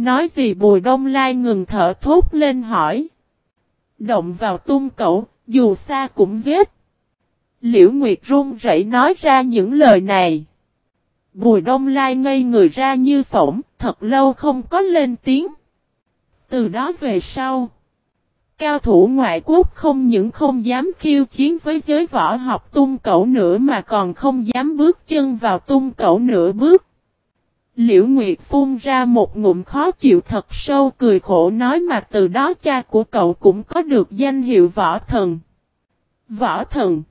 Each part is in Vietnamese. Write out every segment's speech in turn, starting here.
Nói gì Bùi Đông Lai ngừng thở thốt lên hỏi. Động vào tung cậu, dù xa cũng giết. Liễu Nguyệt run rẩy nói ra những lời này. Bùi Đông Lai ngây người ra như phỏng, thật lâu không có lên tiếng. Từ đó về sau, cao thủ ngoại quốc không những không dám khiêu chiến với giới võ học tung cẩu nữa mà còn không dám bước chân vào tung cẩu nửa bước. Liễu Nguyệt phun ra một ngụm khó chịu thật sâu cười khổ nói mà từ đó cha của cậu cũng có được danh hiệu võ thần. Võ thần.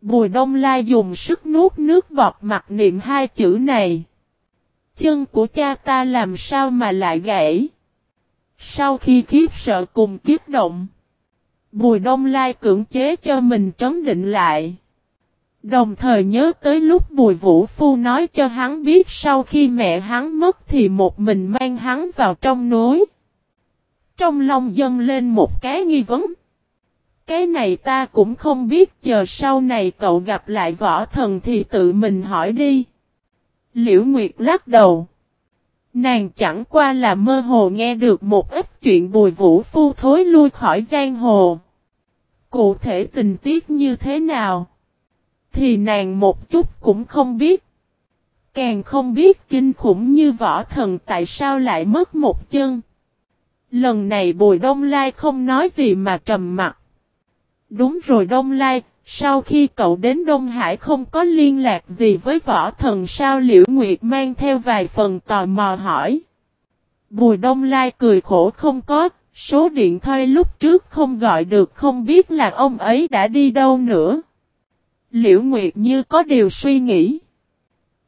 Bùi Đông Lai dùng sức nuốt nước bọt mặt niệm hai chữ này. Chân của cha ta làm sao mà lại gãy? Sau khi khiếp sợ cùng kiếp động, Bùi Đông Lai cưỡng chế cho mình trấn định lại. Đồng thời nhớ tới lúc Bùi Vũ Phu nói cho hắn biết sau khi mẹ hắn mất thì một mình mang hắn vào trong núi. Trong lòng dâng lên một cái nghi vấn. Cái này ta cũng không biết, chờ sau này cậu gặp lại võ thần thì tự mình hỏi đi. Liễu Nguyệt lắc đầu. Nàng chẳng qua là mơ hồ nghe được một ít chuyện bùi vũ phu thối lui khỏi giang hồ. Cụ thể tình tiết như thế nào? Thì nàng một chút cũng không biết. Càng không biết kinh khủng như võ thần tại sao lại mất một chân. Lần này Bùi Đông Lai không nói gì mà trầm mặt. Đúng rồi Đông Lai, sau khi cậu đến Đông Hải không có liên lạc gì với võ thần sao Liễu Nguyệt mang theo vài phần tò mò hỏi. Bùi Đông Lai cười khổ không có, số điện thoại lúc trước không gọi được không biết là ông ấy đã đi đâu nữa. Liễu Nguyệt như có điều suy nghĩ.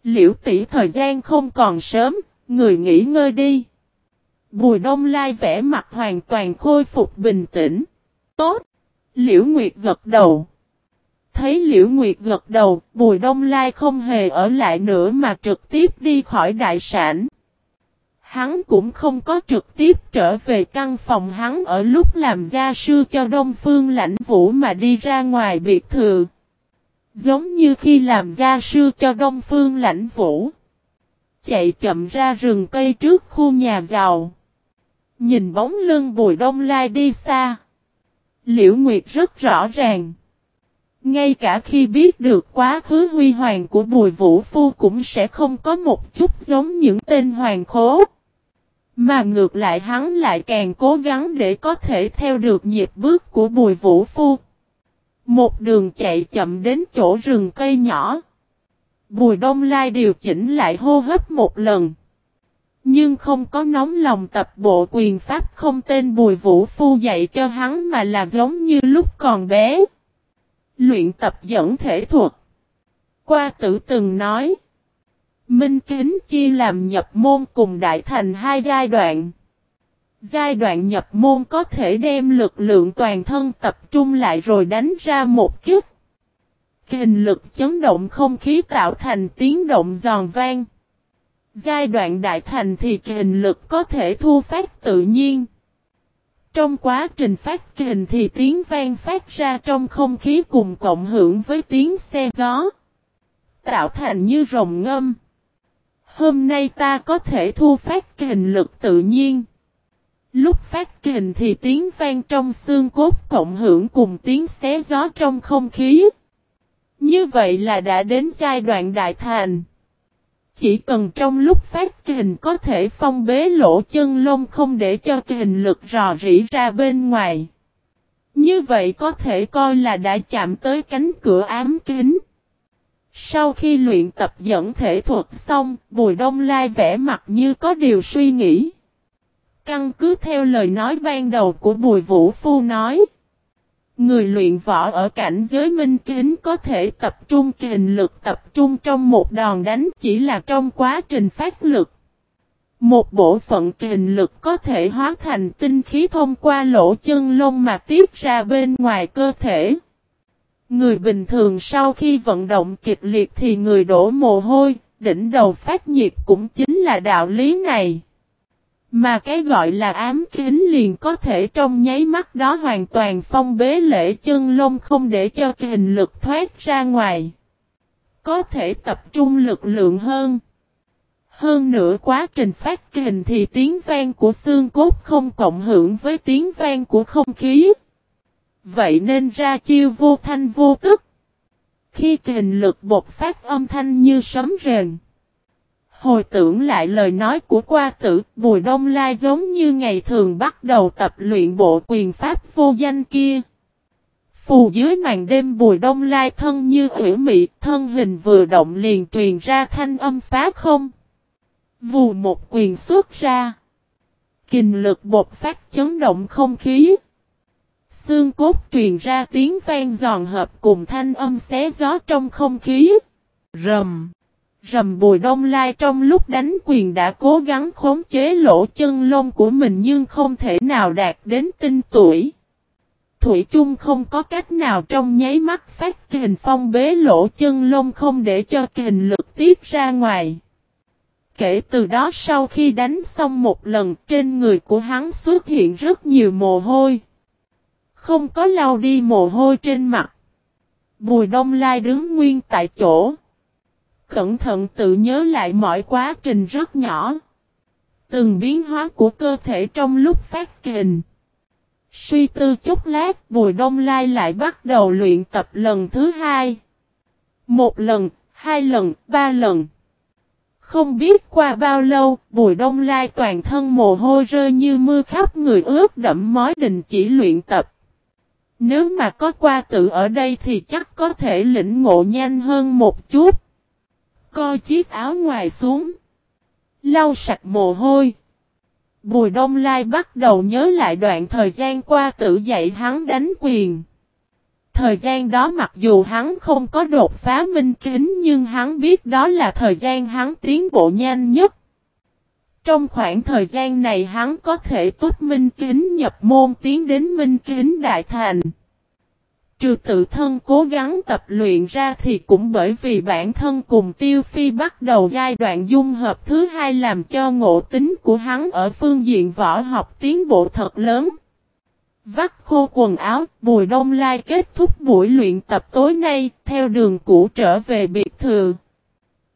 Liễu tỷ thời gian không còn sớm, người nghỉ ngơi đi. Bùi Đông Lai vẽ mặt hoàn toàn khôi phục bình tĩnh. Tốt! Liễu Nguyệt gật đầu. Thấy Liễu Nguyệt gật đầu, Bùi Đông Lai không hề ở lại nữa mà trực tiếp đi khỏi đại sản. Hắn cũng không có trực tiếp trở về căn phòng hắn ở lúc làm gia sư cho Đông Phương lãnh vũ mà đi ra ngoài biệt thự. Giống như khi làm gia sư cho Đông Phương lãnh vũ. Chạy chậm ra rừng cây trước khu nhà giàu. Nhìn bóng lưng Bùi Đông Lai đi xa. Liễu Nguyệt rất rõ ràng. Ngay cả khi biết được quá khứ huy hoàng của Bùi Vũ Phu cũng sẽ không có một chút giống những tên hoàng khố. Mà ngược lại hắn lại càng cố gắng để có thể theo được nhịp bước của Bùi Vũ Phu. Một đường chạy chậm đến chỗ rừng cây nhỏ. Bùi Đông Lai điều chỉnh lại hô hấp một lần. Nhưng không có nóng lòng tập bộ quyền pháp không tên Bùi Vũ Phu dạy cho hắn mà là giống như lúc còn bé. Luyện tập dẫn thể thuật. Qua tử từng nói. Minh Kính chia làm nhập môn cùng đại thành hai giai đoạn. Giai đoạn nhập môn có thể đem lực lượng toàn thân tập trung lại rồi đánh ra một kích. hình lực chấn động không khí tạo thành tiếng động giòn vang. Giai đoạn đại thành thì hình lực có thể thu phát tự nhiên. Trong quá trình phát kình thì tiếng vang phát ra trong không khí cùng cộng hưởng với tiếng xe gió. Tạo thành như rồng ngâm. Hôm nay ta có thể thu phát hình lực tự nhiên. Lúc phát kình thì tiếng vang trong xương cốt cộng hưởng cùng tiếng xé gió trong không khí. Như vậy là đã đến giai đoạn đại thành. Chỉ cần trong lúc phát kình có thể phong bế lỗ chân lông không để cho kình lực rò rỉ ra bên ngoài. Như vậy có thể coi là đã chạm tới cánh cửa ám kính. Sau khi luyện tập dẫn thể thuật xong, Bùi Đông Lai vẽ mặt như có điều suy nghĩ. Căn cứ theo lời nói ban đầu của Bùi Vũ Phu nói. Người luyện võ ở cảnh giới minh kính có thể tập trung kình lực tập trung trong một đòn đánh chỉ là trong quá trình phát lực. Một bộ phận kình lực có thể hóa thành tinh khí thông qua lỗ chân lông mà tiết ra bên ngoài cơ thể. Người bình thường sau khi vận động kịch liệt thì người đổ mồ hôi, đỉnh đầu phát nhiệt cũng chính là đạo lý này. Mà cái gọi là ám kính liền có thể trong nháy mắt đó hoàn toàn phong bế lễ chân lông không để cho hình lực thoát ra ngoài. Có thể tập trung lực lượng hơn. Hơn nữa quá trình phát kình thì tiếng vang của xương cốt không cộng hưởng với tiếng vang của không khí. Vậy nên ra chiêu vô thanh vô tức. Khi kình lực bột phát âm thanh như sấm rền. Hồi tưởng lại lời nói của qua tử, Bùi Đông Lai giống như ngày thường bắt đầu tập luyện bộ quyền pháp vô danh kia. Phù dưới màn đêm Bùi Đông Lai thân như ủy mị, thân hình vừa động liền truyền ra thanh âm phá không. Vù một quyền xuất ra. Kình lực bột phát chấn động không khí. Xương cốt truyền ra tiếng vang giòn hợp cùng thanh âm xé gió trong không khí. Rầm. Rầm bùi đông lai trong lúc đánh quyền đã cố gắng khống chế lỗ chân lông của mình nhưng không thể nào đạt đến tinh tuổi. Thủy chung không có cách nào trong nháy mắt phát kình phong bế lỗ chân lông không để cho kình lực tiết ra ngoài. Kể từ đó sau khi đánh xong một lần, trên người của hắn xuất hiện rất nhiều mồ hôi. Không có lau đi mồ hôi trên mặt. Bùi đông lai đứng nguyên tại chỗ. Cẩn thận tự nhớ lại mọi quá trình rất nhỏ. Từng biến hóa của cơ thể trong lúc phát kình. Suy tư chút lát Bùi Đông Lai lại bắt đầu luyện tập lần thứ hai. Một lần, hai lần, ba lần. Không biết qua bao lâu, Bùi Đông Lai toàn thân mồ hôi rơi như mưa khắp người ướt đẫm mối đình chỉ luyện tập. Nếu mà có qua tự ở đây thì chắc có thể lĩnh ngộ nhanh hơn một chút co chiếc áo ngoài xuống. Lau sạch mồ hôi. Bùi Đông Lai bắt đầu nhớ lại đoạn thời gian qua tự dạy hắn đánh quyền. Thời gian đó mặc dù hắn không có đột phá minh kính nhưng hắn biết đó là thời gian hắn tiến bộ nhanh nhất. Trong khoảng thời gian này hắn có thể tốt minh kính, nhập môn tiến đến minh kính đại thành. Trừ tự thân cố gắng tập luyện ra thì cũng bởi vì bản thân cùng Tiêu Phi bắt đầu giai đoạn dung hợp thứ hai làm cho ngộ tính của hắn ở phương diện võ học tiến bộ thật lớn. Vắt khô quần áo, Bùi Đông Lai kết thúc buổi luyện tập tối nay, theo đường cũ trở về biệt thự.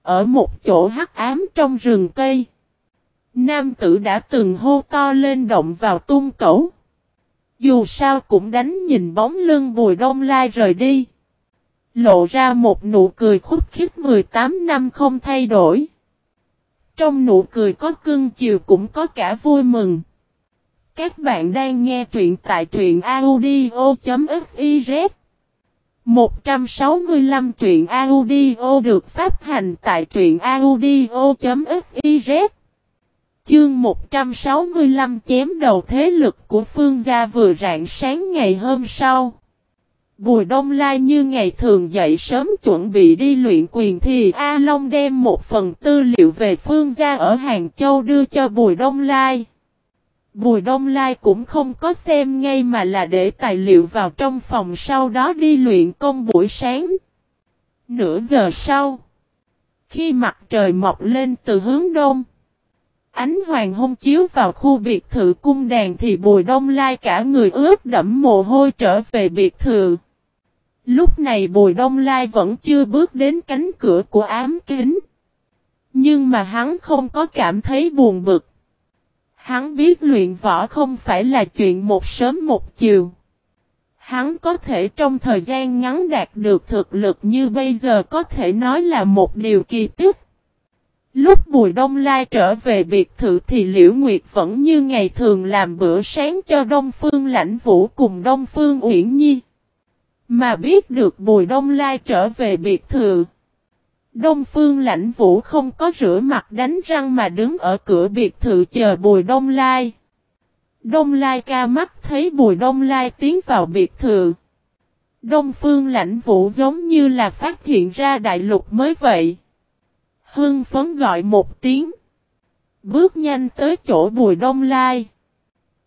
Ở một chỗ hắc ám trong rừng cây. Nam tử đã từng hô to lên động vào tung cẩu. Dù sao cũng đánh nhìn bóng lưng Bùi Đông Lai rời đi. Lộ ra một nụ cười khúc khích 18 năm không thay đổi. Trong nụ cười có cưng chiều cũng có cả vui mừng. Các bạn đang nghe truyện tại truyện audio.fiz 165 truyện audio được phát hành tại truyện audio.fiz Chương 165 chém đầu thế lực của phương gia vừa rạng sáng ngày hôm sau. Bùi Đông Lai như ngày thường dậy sớm chuẩn bị đi luyện quyền thì A Long đem một phần tư liệu về phương gia ở Hàng Châu đưa cho Bùi Đông Lai. Bùi Đông Lai cũng không có xem ngay mà là để tài liệu vào trong phòng sau đó đi luyện công buổi sáng. Nửa giờ sau, khi mặt trời mọc lên từ hướng đông, ánh hoàng hôn chiếu vào khu biệt thự cung đàn thì Bùi Đông Lai cả người ướt đẫm mồ hôi trở về biệt thự. Lúc này Bùi Đông Lai vẫn chưa bước đến cánh cửa của ám kính. Nhưng mà hắn không có cảm thấy buồn bực. Hắn biết luyện võ không phải là chuyện một sớm một chiều. Hắn có thể trong thời gian ngắn đạt được thực lực như bây giờ có thể nói là một điều kỳ tích. Lúc Bùi Đông Lai trở về biệt thự thì Liễu Nguyệt vẫn như ngày thường làm bữa sáng cho Đông Phương Lãnh Vũ cùng Đông Phương Uyển Nhi. Mà biết được Bùi Đông Lai trở về biệt thự. Đông Phương Lãnh Vũ không có rửa mặt đánh răng mà đứng ở cửa biệt thự chờ Bùi Đông Lai. Đông Lai ca mắt thấy Bùi Đông Lai tiến vào biệt thự. Đông Phương Lãnh Vũ giống như là phát hiện ra đại lục mới vậy. Hưng phấn gọi một tiếng. Bước nhanh tới chỗ Bùi Đông Lai.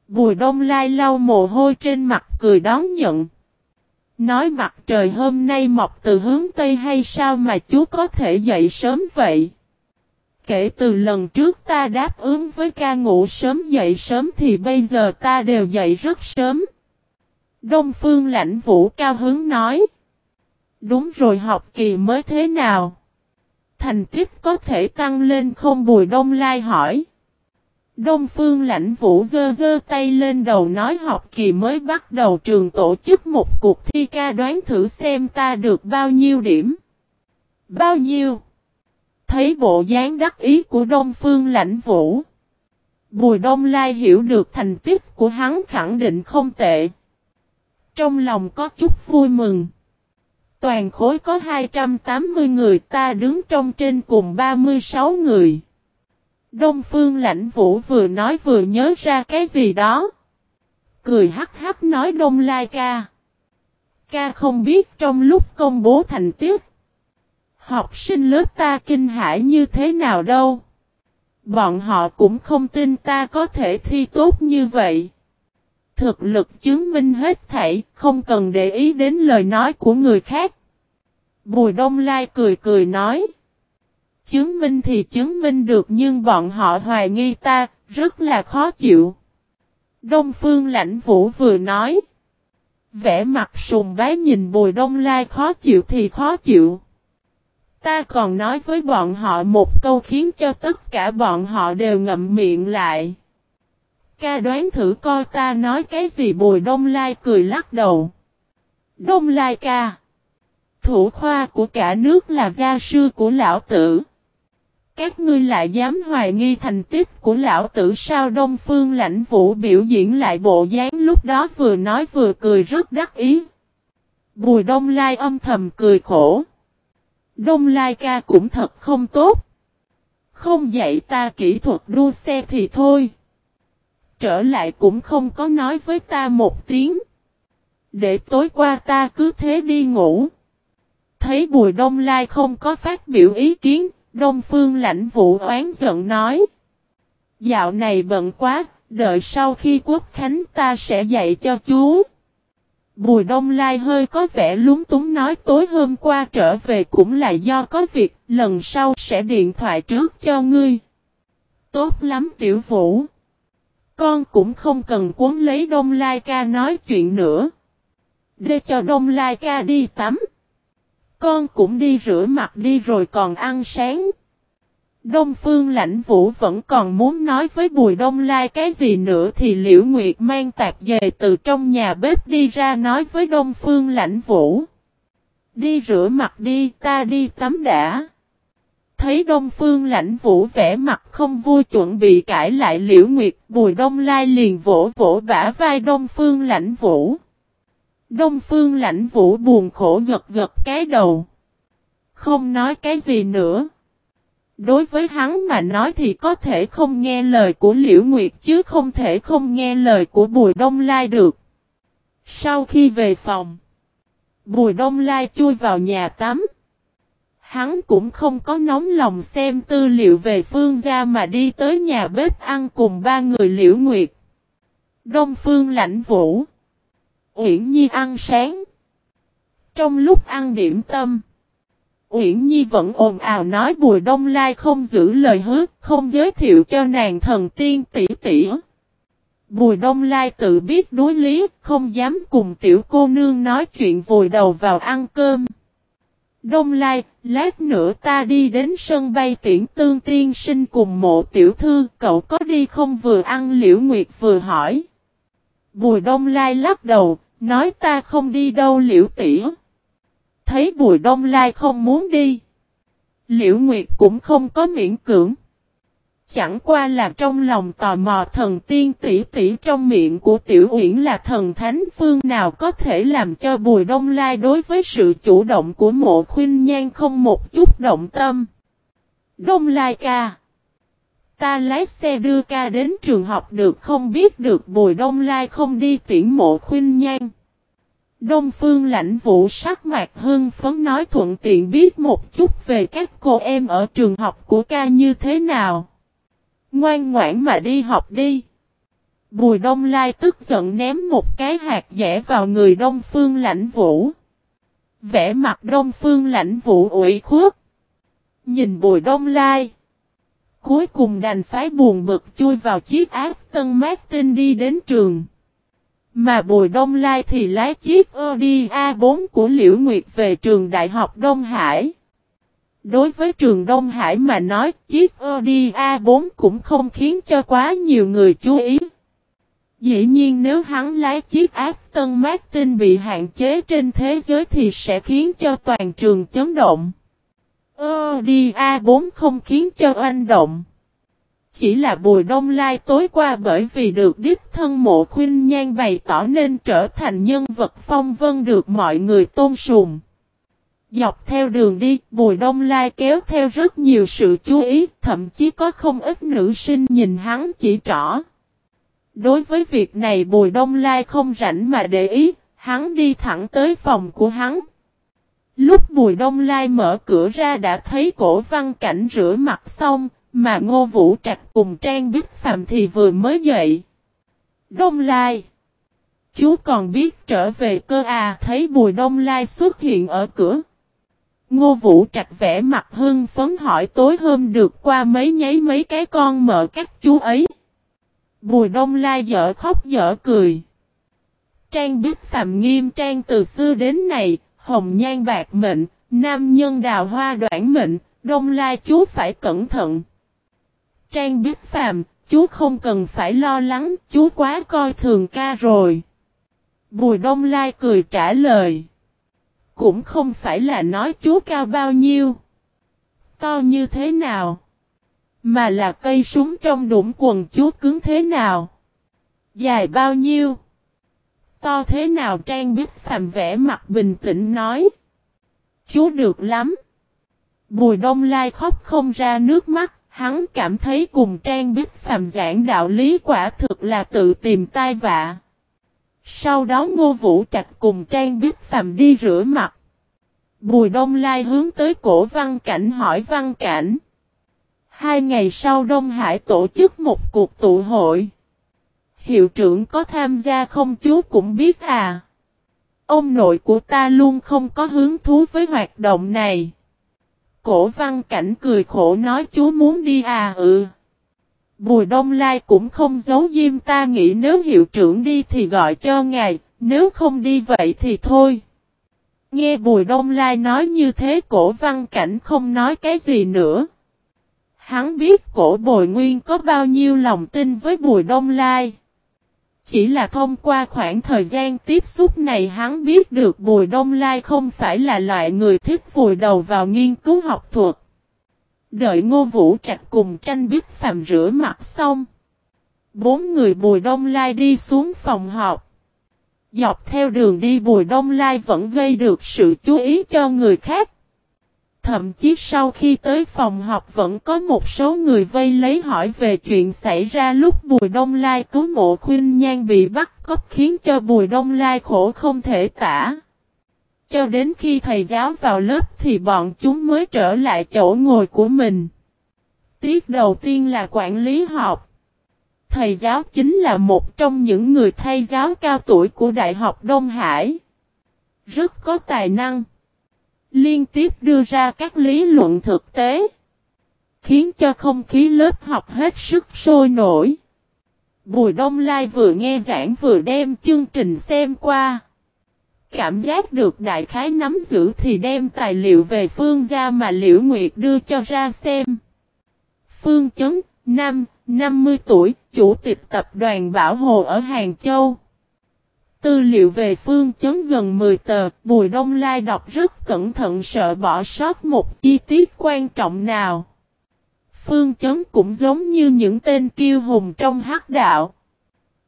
Bùi Đông Lai lau mồ hôi trên mặt cười đón nhận. Nói mặt trời hôm nay mọc từ hướng Tây hay sao mà chú có thể dậy sớm vậy? Kể từ lần trước ta đáp ứng với ca ngủ sớm dậy sớm thì bây giờ ta đều dậy rất sớm. Đông Phương lãnh vũ cao hứng nói. Đúng rồi, học kỳ mới thế nào? Thành tích có thể tăng lên không Bùi Đông Lai hỏi. Đông Phương Lãnh Vũ dơ dơ tay lên đầu nói học kỳ mới bắt đầu trường tổ chức một cuộc thi ca đoán thử xem ta được bao nhiêu điểm. Bao nhiêu? Thấy bộ dáng đắc ý của Đông Phương Lãnh Vũ. Bùi Đông Lai hiểu được thành tích của hắn khẳng định không tệ. Trong lòng có chút vui mừng. Toàn khối có 280 người, ta đứng trong trên cùng 36 người. Đông Phương Lãnh Vũ vừa nói vừa nhớ ra cái gì đó. Cười hắc hắc nói Đông Lai ca. Ca không biết trong lúc công bố thành tiết. Học sinh lớp ta kinh hãi như thế nào đâu. Bọn họ cũng không tin ta có thể thi tốt như vậy. Thực lực chứng minh hết thảy, không cần để ý đến lời nói của người khác. Bùi Đông Lai cười cười nói. Chứng minh thì chứng minh được nhưng bọn họ hoài nghi ta, rất là khó chịu. Đông Phương Lãnh Vũ vừa nói. Vẽ mặt sùng bái nhìn Bùi Đông Lai khó chịu thì khó chịu. Ta còn nói với bọn họ một câu khiến cho tất cả bọn họ đều ngậm miệng lại. Ca đoán thử coi ta nói cái gì, Bùi Đông Lai cười lắc đầu. Đông Lai ca. Thủ khoa của cả nước là gia sư của lão tử. Các ngươi lại dám hoài nghi thành tích của lão tử sao Đông Phương lãnh vũ biểu diễn lại bộ dáng lúc đó vừa nói vừa cười rất đắc ý. Bùi Đông Lai âm thầm cười khổ. Đông Lai ca cũng thật không tốt. Không dạy ta kỹ thuật đua xe thì thôi. Trở lại cũng không có nói với ta một tiếng. Để tối qua ta cứ thế đi ngủ. Thấy Bùi Đông Lai không có phát biểu ý kiến, Đông Phương lãnh vũ oán giận nói. Dạo này bận quá, đợi sau khi quốc khánh ta sẽ dạy cho chú. Bùi Đông Lai hơi có vẻ lúng túng nói tối hôm qua trở về cũng là do có việc, lần sau sẽ điện thoại trước cho ngươi. Tốt lắm tiểu vũ. Con cũng không cần cuốn lấy Đông Lai ca nói chuyện nữa. Để cho Đông Lai ca đi tắm. Con cũng đi rửa mặt đi rồi còn ăn sáng. Đông Phương Lãnh Vũ vẫn còn muốn nói với Bùi Đông Lai cái gì nữa thì Liễu Nguyệt mang tạp về từ trong nhà bếp đi ra nói với Đông Phương Lãnh Vũ. Đi rửa mặt đi, ta đi tắm đã. Thấy Đông Phương Lãnh Vũ vẻ mặt không vui chuẩn bị cãi lại Liễu Nguyệt, Bùi Đông Lai liền vỗ vỗ bả vai Đông Phương Lãnh Vũ. Đông Phương Lãnh Vũ buồn khổ gật gật cái đầu. Không nói cái gì nữa. Đối với hắn mà nói thì có thể không nghe lời của Liễu Nguyệt chứ không thể không nghe lời của Bùi Đông Lai được. Sau khi về phòng, Bùi Đông Lai chui vào nhà tắm. Hắn cũng không có nóng lòng xem tư liệu về phương gia mà đi tới nhà bếp ăn cùng ba người Liễu Nguyệt. Đông Phương Lãnh Vũ. Uyển Nhi ăn sáng. Trong lúc ăn điểm tâm. Uyển Nhi vẫn ồn ào nói Bùi Đông Lai không giữ lời hứa, không giới thiệu cho nàng thần tiên tỷ tỷ. Bùi Đông Lai tự biết đối lý, không dám cùng tiểu cô nương nói chuyện vùi đầu vào ăn cơm. Đông Lai, lát nữa ta đi đến sân bay tiễn tương tiên sinh cùng mộ tiểu thư, cậu có đi không vừa ăn liễu nguyệt vừa hỏi. Bùi Đông Lai lắc đầu, nói ta không đi đâu liễu tỉ thấy Bùi Đông Lai không muốn đi. Liễu Nguyệt cũng không có miễn cưỡng. Chẳng qua là trong lòng tò mò thần tiên tỷ tỷ trong miệng của Tiểu Uyển là thần thánh phương nào có thể làm cho Bùi Đông Lai đối với sự chủ động của mộ khuyên nhan không một chút động tâm. Đông Lai ca, Ta lái xe đưa ca đến trường học được không biết được Bùi Đông Lai không đi tiễn mộ khuyên nhan. Đông Phương lãnh vũ sắc mạc hưng phấn nói thuận tiện biết một chút về các cô em ở trường học của ca như thế nào. Ngoan ngoãn mà đi học đi. Bùi Đông Lai tức giận ném một cái hạt dẻ vào người Đông Phương lãnh vũ. Vẽ mặt Đông Phương lãnh vũ ủy khuất. Nhìn Bùi Đông Lai. Cuối cùng đành phái buồn bực chui vào chiếc ác tân mát đi đến trường. Mà Bùi Đông Lai thì lái chiếc Audi A4 của Liễu Nguyệt về trường Đại học Đông Hải. Đối với trường Đông Hải mà nói, chiếc Audi A4 cũng không khiến cho quá nhiều người chú ý. Dĩ nhiên nếu hắn lái chiếc Aston Martin bị hạn chế trên thế giới thì sẽ khiến cho toàn trường chấn động. Audi A4 không khiến cho oanh động. Chỉ là Bùi Đông Lai tối qua bởi vì được đích thân mộ khuyên nhan bày tỏ nên trở thành nhân vật phong vân được mọi người tôn sùng. Dọc theo đường đi, Bùi Đông Lai kéo theo rất nhiều sự chú ý, thậm chí có không ít nữ sinh nhìn hắn chỉ trỏ. Đối với việc này Bùi Đông Lai không rảnh mà để ý, hắn đi thẳng tới phòng của hắn. Lúc Bùi Đông Lai mở cửa ra đã thấy cổ văn cảnh rửa mặt xong, mà Ngô Vũ Trạch cùng Trang Bích Phạm thì vừa mới dậy. Đông Lai Chú còn biết trở về cơ à thấy Bùi Đông Lai xuất hiện ở cửa. Ngô Vũ Trạch vẽ mặt hưng phấn hỏi tối hôm được qua mấy nháy mấy cái con mở các chú ấy. Bùi Đông La dở khóc dở cười. Trang biết Phạm nghiêm trang từ xưa đến nay, hồng nhan bạc mệnh, nam nhân đào hoa đoạn mệnh, Đông La chú phải cẩn thận. Trang biết Phạm, chú không cần phải lo lắng, chú quá coi thường ca rồi. Bùi Đông Lai cười trả lời. Cũng không phải là nói chú cao bao nhiêu. To như thế nào. Mà là cây súng trong đũng quần chú cứng thế nào. Dài bao nhiêu. To thế nào Trang Bích Phạm vẽ mặt bình tĩnh nói. Chú được lắm. Bùi Đông Lai khóc không ra nước mắt. Hắn cảm thấy cùng Trang Bích Phạm giảng đạo lý quả thực là tự tìm tai vạ. Sau đó Ngô Vũ Trạch cùng Trang Biết Phàm đi rửa mặt. Bùi Đông Lai hướng tới cổ Văn Cảnh hỏi Văn Cảnh. Hai ngày sau Đông Hải tổ chức một cuộc tụ hội. Hiệu trưởng có tham gia không chú cũng biết à. Ông nội của ta luôn không có hứng thú với hoạt động này. Cổ văn cảnh cười khổ nói chú muốn đi à ừ. Bùi Đông Lai cũng không giấu diêm ta nghĩ nếu hiệu trưởng đi thì gọi cho ngài, nếu không đi vậy thì thôi. Nghe Bùi Đông Lai nói như thế cổ văn cảnh không nói cái gì nữa. Hắn biết cổ bồi nguyên có bao nhiêu lòng tin với Bùi Đông Lai. Chỉ là thông qua khoảng thời gian tiếp xúc này hắn biết được Bùi Đông Lai không phải là loại người thích vùi đầu vào nghiên cứu học thuật. Đợi Ngô Vũ Trạch cùng tranh biết phạm rửa mặt xong. Bốn người Bùi Đông Lai đi xuống phòng họp. Dọc theo đường đi Bùi Đông Lai vẫn gây được sự chú ý cho người khác. Thậm chí sau khi tới phòng họp vẫn có một số người vây lấy hỏi về chuyện xảy ra lúc Bùi Đông Lai cứu mộ khuyên nhan bị bắt cóc khiến cho Bùi Đông Lai khổ không thể tả. Cho đến khi thầy giáo vào lớp thì bọn chúng mới trở lại chỗ ngồi của mình. Tiết đầu tiên là quản lý học. Thầy giáo chính là một trong những người thay giáo cao tuổi của Đại học Đông Hải. Rất có tài năng. Liên tiếp đưa ra các lý luận thực tế. Khiến cho không khí lớp học hết sức sôi nổi. Bùi Đông Lai vừa nghe giảng vừa đem chương trình xem qua. Cảm giác được đại khái nắm giữ thì đem tài liệu về phương gia mà Liễu Nguyệt đưa cho ra xem. Phương chấn, năm, 50 tuổi, chủ tịch tập đoàn Bảo Hồ ở Hàng Châu. Tư liệu về phương chấn gần 10 tờ, Bùi Đông Lai đọc rất cẩn thận sợ bỏ sót một chi tiết quan trọng nào. Phương chấn cũng giống như những tên kiêu hùng trong hắc đạo.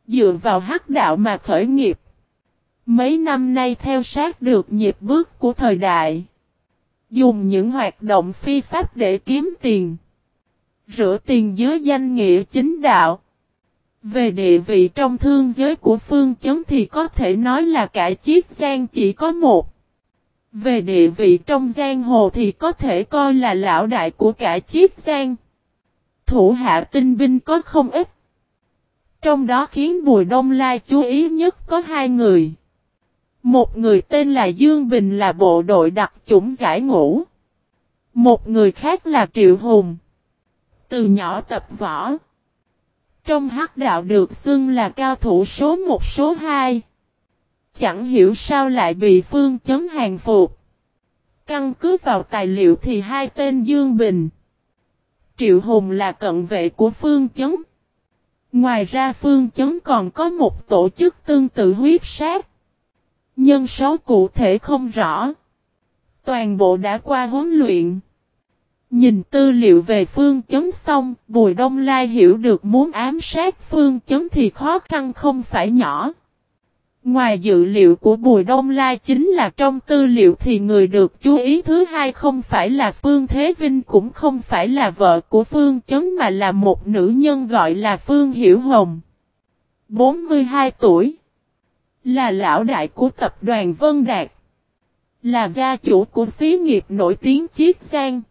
Dựa vào hắc đạo mà khởi nghiệp. Mấy năm nay theo sát được nhịp bước của thời đại. Dùng những hoạt động phi pháp để kiếm tiền. Rửa tiền dưới danh nghĩa chính đạo. Về địa vị trong thương giới của phương chấn thì có thể nói là cả chiếc giang chỉ có một. Về địa vị trong giang hồ thì có thể coi là lão đại của cả chiếc giang. Thủ hạ tinh binh có không ít. Trong đó khiến Bùi Đông Lai chú ý nhất có hai người. Một người tên là Dương Bình là bộ đội đặc chủng giải ngũ. Một người khác là Triệu Hùng. Từ nhỏ tập võ. Trong hắc đạo được xưng là cao thủ số một, số hai. Chẳng hiểu sao lại bị phương chấn hàng phục. Căn cứ vào tài liệu thì hai tên Dương Bình. Triệu Hùng là cận vệ của Phương Chấn. Ngoài ra Phương Chấn còn có một tổ chức tương tự huyết sát. Nhân số cụ thể không rõ. Toàn bộ đã qua huấn luyện. Nhìn tư liệu về phương chấn xong, Bùi Đông Lai hiểu được muốn ám sát phương chấn thì khó khăn không phải nhỏ. Ngoài dự liệu của Bùi Đông Lai chính là trong tư liệu thì người được chú ý thứ hai không phải là Phương Thế Vinh cũng không phải là vợ của Phương Chấn mà là một nữ nhân gọi là Phương Hiểu Hồng. 42 tuổi. Là lão đại của tập đoàn Vân Đạt. Là gia chủ của xí nghiệp nổi tiếng Chiết Giang.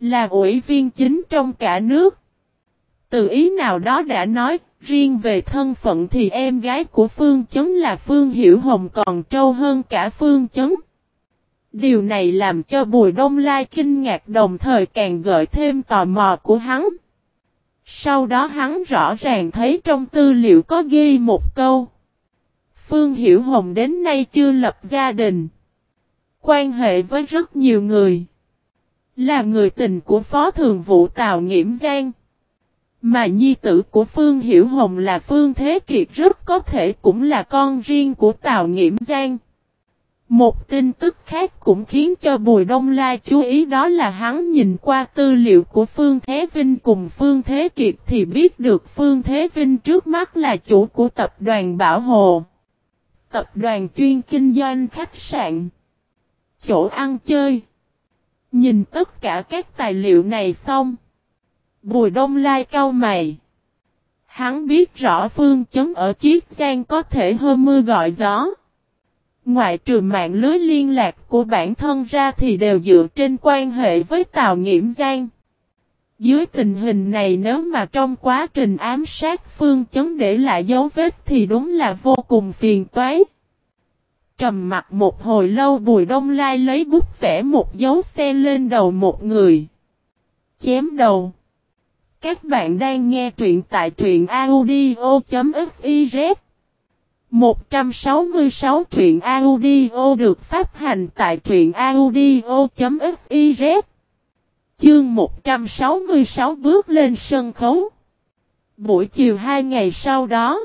Là ủy viên chính trong cả nước. Từ ý nào đó đã nói, riêng về thân phận thì em gái của Phương Chấn là Phương Hiểu Hồng còn trâu hơn cả Phương Chấn. Điều này làm cho Bùi Đông Lai kinh ngạc đồng thời càng gợi thêm tò mò của hắn. Sau đó hắn rõ ràng thấy trong tư liệu có ghi một câu. Phương Hiểu Hồng đến nay chưa lập gia đình. Quan hệ với rất nhiều người. Là người tình của Phó Thường vụ Tào Nghiễm Giang. Mà nhi tử của Phương Hiểu Hồng là Phương Thế Kiệt rất có thể cũng là con riêng của Tào Nghiễm Giang. Một tin tức khác cũng khiến cho Bùi Đông Lai chú ý đó là hắn nhìn qua tư liệu của Phương Thế Vinh cùng Phương Thế Kiệt thì biết được Phương Thế Vinh trước mắt là chủ của tập đoàn Bảo Hồ. Tập đoàn chuyên kinh doanh khách sạn. Chỗ ăn chơi. Nhìn tất cả các tài liệu này xong. Bùi đông lai cau mày. Hắn biết rõ phương chấn ở Chiết Giang có thể hơ mưa gọi gió. Ngoại trừ mạng lưới liên lạc của bản thân ra thì đều dựa trên quan hệ với Tào Nghiễm Giang. Dưới tình hình này nếu mà trong quá trình ám sát phương chấn để lại dấu vết thì đúng là vô cùng phiền toái. Trầm mặt một hồi lâu Bùi Đông Lai lấy bút vẽ một dấu xe lên đầu một người. Chém đầu. Các bạn đang nghe truyện tại truyện audio.fiz 166 truyện audio được phát hành tại truyện audio.fiz Chương 166 bước lên sân khấu Buổi chiều hai ngày sau đó,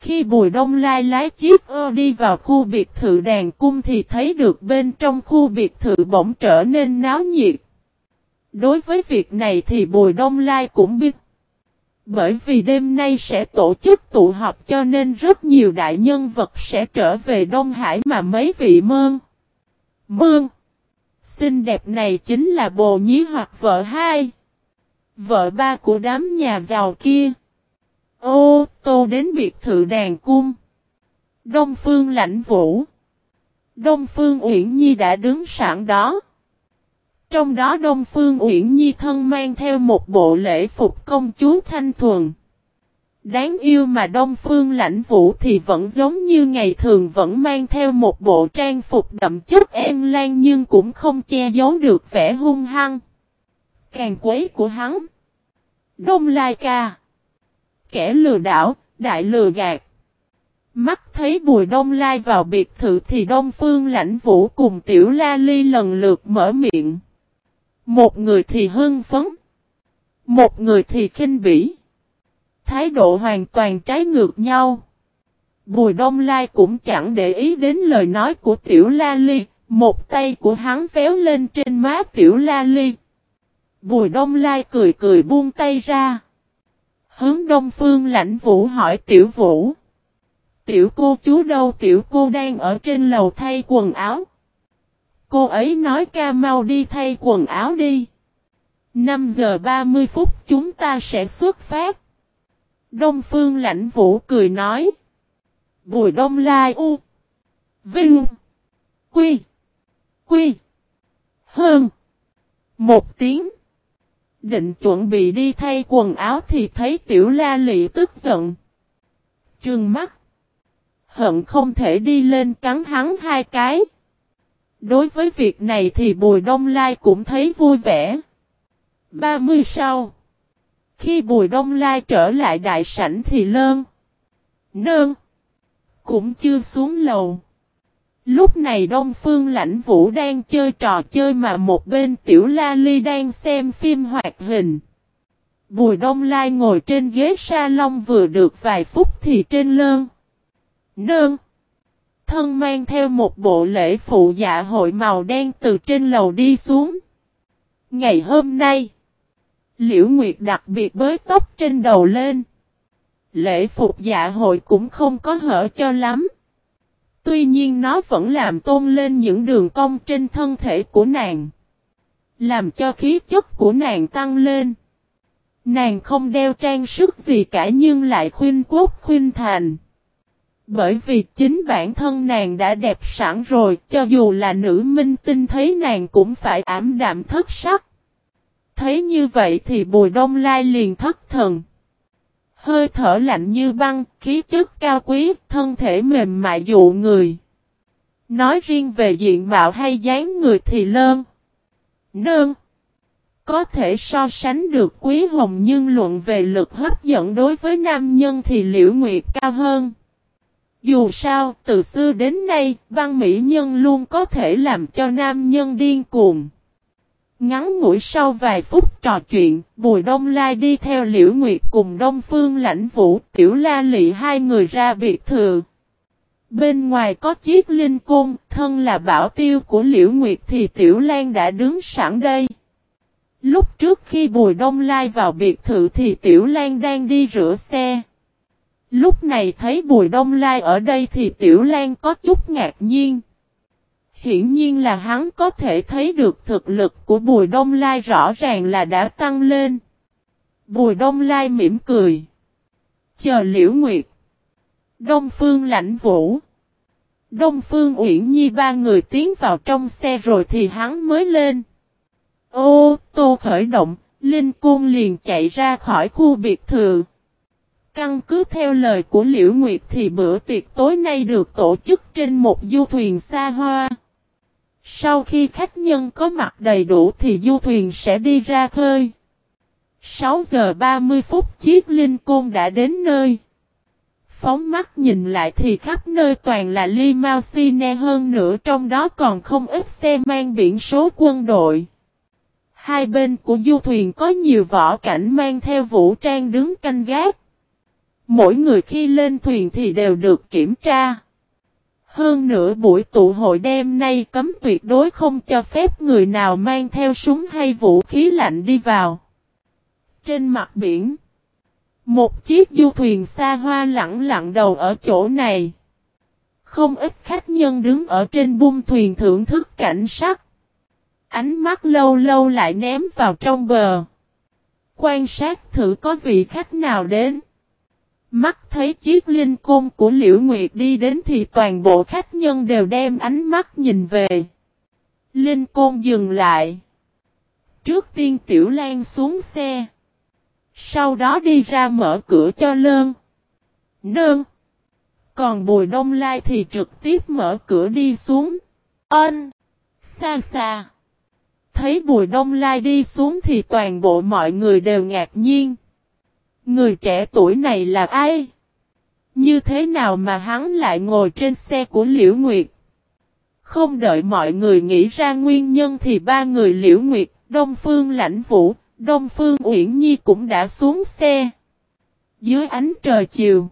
Khi Bùi Đông Lai lái chiếc ô đi vào khu biệt thự đàn cung thì thấy được bên trong khu biệt thự bỗng trở nên náo nhiệt Đối với việc này thì Bùi Đông Lai cũng biết. Bởi vì đêm nay sẽ tổ chức tụ họp cho nên rất nhiều đại nhân vật sẽ trở về Đông Hải mà mấy vị mơn. Mơn. Xinh đẹp này chính là bồ nhí hoặc vợ hai. Vợ ba của đám nhà giàu kia. Ô, tô đến biệt thự đàn cung. Đông Phương lãnh vũ. Đông Phương Uyển Nhi đã đứng sẵn đó. Trong đó Đông Phương Uyển Nhi thân mang theo một bộ lễ phục công chúa thanh thuần. Đáng yêu mà Đông Phương lãnh vũ thì vẫn giống như ngày thường vẫn mang theo một bộ trang phục đậm chất em lan nhưng cũng không che giấu được vẻ hung hăng. Càng quấy của hắn. Đông Lai ca. Kẻ lừa đảo, đại lừa gạt. Mắt thấy Bùi Đông Lai vào biệt thự thì Đông Phương lãnh vũ cùng Tiểu La Ly lần lượt mở miệng. Một người thì hưng phấn. Một người thì khinh bỉ. Thái độ hoàn toàn trái ngược nhau. Bùi Đông Lai cũng chẳng để ý đến lời nói của Tiểu La Ly. Một tay của hắn véo lên trên má Tiểu La Ly. Bùi Đông Lai cười cười buông tay ra. Hướng Đông Phương lãnh vũ hỏi Tiểu Vũ. Tiểu cô chú đâu Tiểu cô đang ở trên lầu thay quần áo. Cô ấy nói, ca mau đi thay quần áo đi. 5 giờ 30 phút chúng ta sẽ xuất phát. Đông Phương Lãnh Vũ cười nói. Bùi Đông Lai U. Vinh. Quy. Quy. Hơn. Một tiếng. Định chuẩn bị đi thay quần áo thì thấy tiểu la lị tức giận. Trừng mắt. Hận không thể đi lên cắn hắn hai cái. Đối với việc này thì Bùi Đông Lai cũng thấy vui vẻ. 30 sau. Khi Bùi Đông Lai trở lại đại sảnh thì lơn. Nơn. Cũng chưa xuống lầu. Lúc này Đông Phương Lãnh Vũ đang chơi trò chơi mà một bên Tiểu La Ly đang xem phim hoạt hình. Bùi Đông Lai ngồi trên ghế salon vừa được vài phút thì trên lơn. Nơn. Thân mang theo một bộ lễ phụ dạ hội màu đen từ trên lầu đi xuống. Ngày hôm nay, Liễu Nguyệt đặc biệt bới tóc trên đầu lên. Lễ phục dạ hội cũng không có hở cho lắm. Tuy nhiên nó vẫn làm tôn lên những đường cong trên thân thể của nàng. Làm cho khí chất của nàng tăng lên. Nàng không đeo trang sức gì cả nhưng lại khuyên quốc khuyên thành. Bởi vì chính bản thân nàng đã đẹp sẵn rồi, cho dù là nữ minh tinh thấy nàng cũng phải ảm đạm thất sắc. Thấy như vậy thì Bùi Đông Lai liền thất thần. Hơi thở lạnh như băng, khí chất cao quý, thân thể mềm mại dụ người. Nói riêng về diện mạo hay dáng người thì lơn. Nơn. Có thể so sánh được quý hồng nhưng luận về lực hấp dẫn đối với nam nhân thì liễu nguyệt cao hơn. Dù sao, từ xưa đến nay, văn mỹ nhân luôn có thể làm cho nam nhân điên cuồng. Ngắn ngủi sau vài phút trò chuyện, Bùi Đông Lai đi theo Liễu Nguyệt cùng Đông Phương Lãnh Vũ, Tiểu La Lị hai người ra biệt thự. Bên ngoài có chiếc linh cung, thân là bảo tiêu của Liễu Nguyệt thì Tiểu Lan đã đứng sẵn đây. Lúc trước khi Bùi Đông Lai vào biệt thự thì Tiểu Lan đang đi rửa xe. Lúc này thấy Bùi Đông Lai ở đây thì Tiểu Lan có chút ngạc nhiên. Hiển nhiên là hắn có thể thấy được thực lực của Bùi Đông Lai rõ ràng là đã tăng lên. Bùi Đông Lai mỉm cười. Chờ Liễu Nguyệt. Đông Phương Lãnh Vũ. Đông Phương Uyển Nhi ba người tiến vào trong xe rồi thì hắn mới lên. Ô tô khởi động, Linh Cung liền chạy ra khỏi khu biệt thự. Căn cứ theo lời của Liễu Nguyệt thì bữa tiệc tối nay được tổ chức trên một du thuyền xa hoa. Sau khi khách nhân có mặt đầy đủ thì du thuyền sẽ đi ra khơi. 6 giờ 30 phút, chiếc linh côn đã đến nơi. Phóng mắt nhìn lại thì khắp nơi toàn là limousine hơn nữa, trong đó còn không ít xe mang biển số quân đội. Hai bên của du thuyền có nhiều võ cảnh mang theo vũ trang đứng canh gác. Mỗi người khi lên thuyền thì đều được kiểm tra. Hơn nữa buổi tụ hội đêm nay cấm tuyệt đối không cho phép người nào mang theo súng hay vũ khí lạnh đi vào. Trên mặt biển, một chiếc du thuyền xa hoa lặng lặng đầu ở chỗ này. Không ít khách nhân đứng ở trên bung thuyền thưởng thức cảnh sắc. Ánh mắt lâu lâu lại ném vào trong bờ. Quan sát thử có vị khách nào đến. Mắt thấy chiếc linh côn của Liễu Nguyệt đi đến thì toàn bộ khách nhân đều đem ánh mắt nhìn về. Linh côn dừng lại. Trước tiên Tiểu Lan xuống xe. Sau đó đi ra mở cửa cho lơn. Nơn. Còn Bùi Đông Lai thì trực tiếp mở cửa đi xuống. Ân. Xa xa. Thấy Bùi Đông Lai đi xuống thì toàn bộ mọi người đều ngạc nhiên. Người trẻ tuổi này là ai? Như thế nào mà hắn lại ngồi trên xe của Liễu Nguyệt? Không đợi mọi người nghĩ ra nguyên nhân thì ba người Liễu Nguyệt, Đông Phương Lãnh Vũ, Đông Phương Uyển Nhi cũng đã xuống xe. Dưới ánh trời chiều,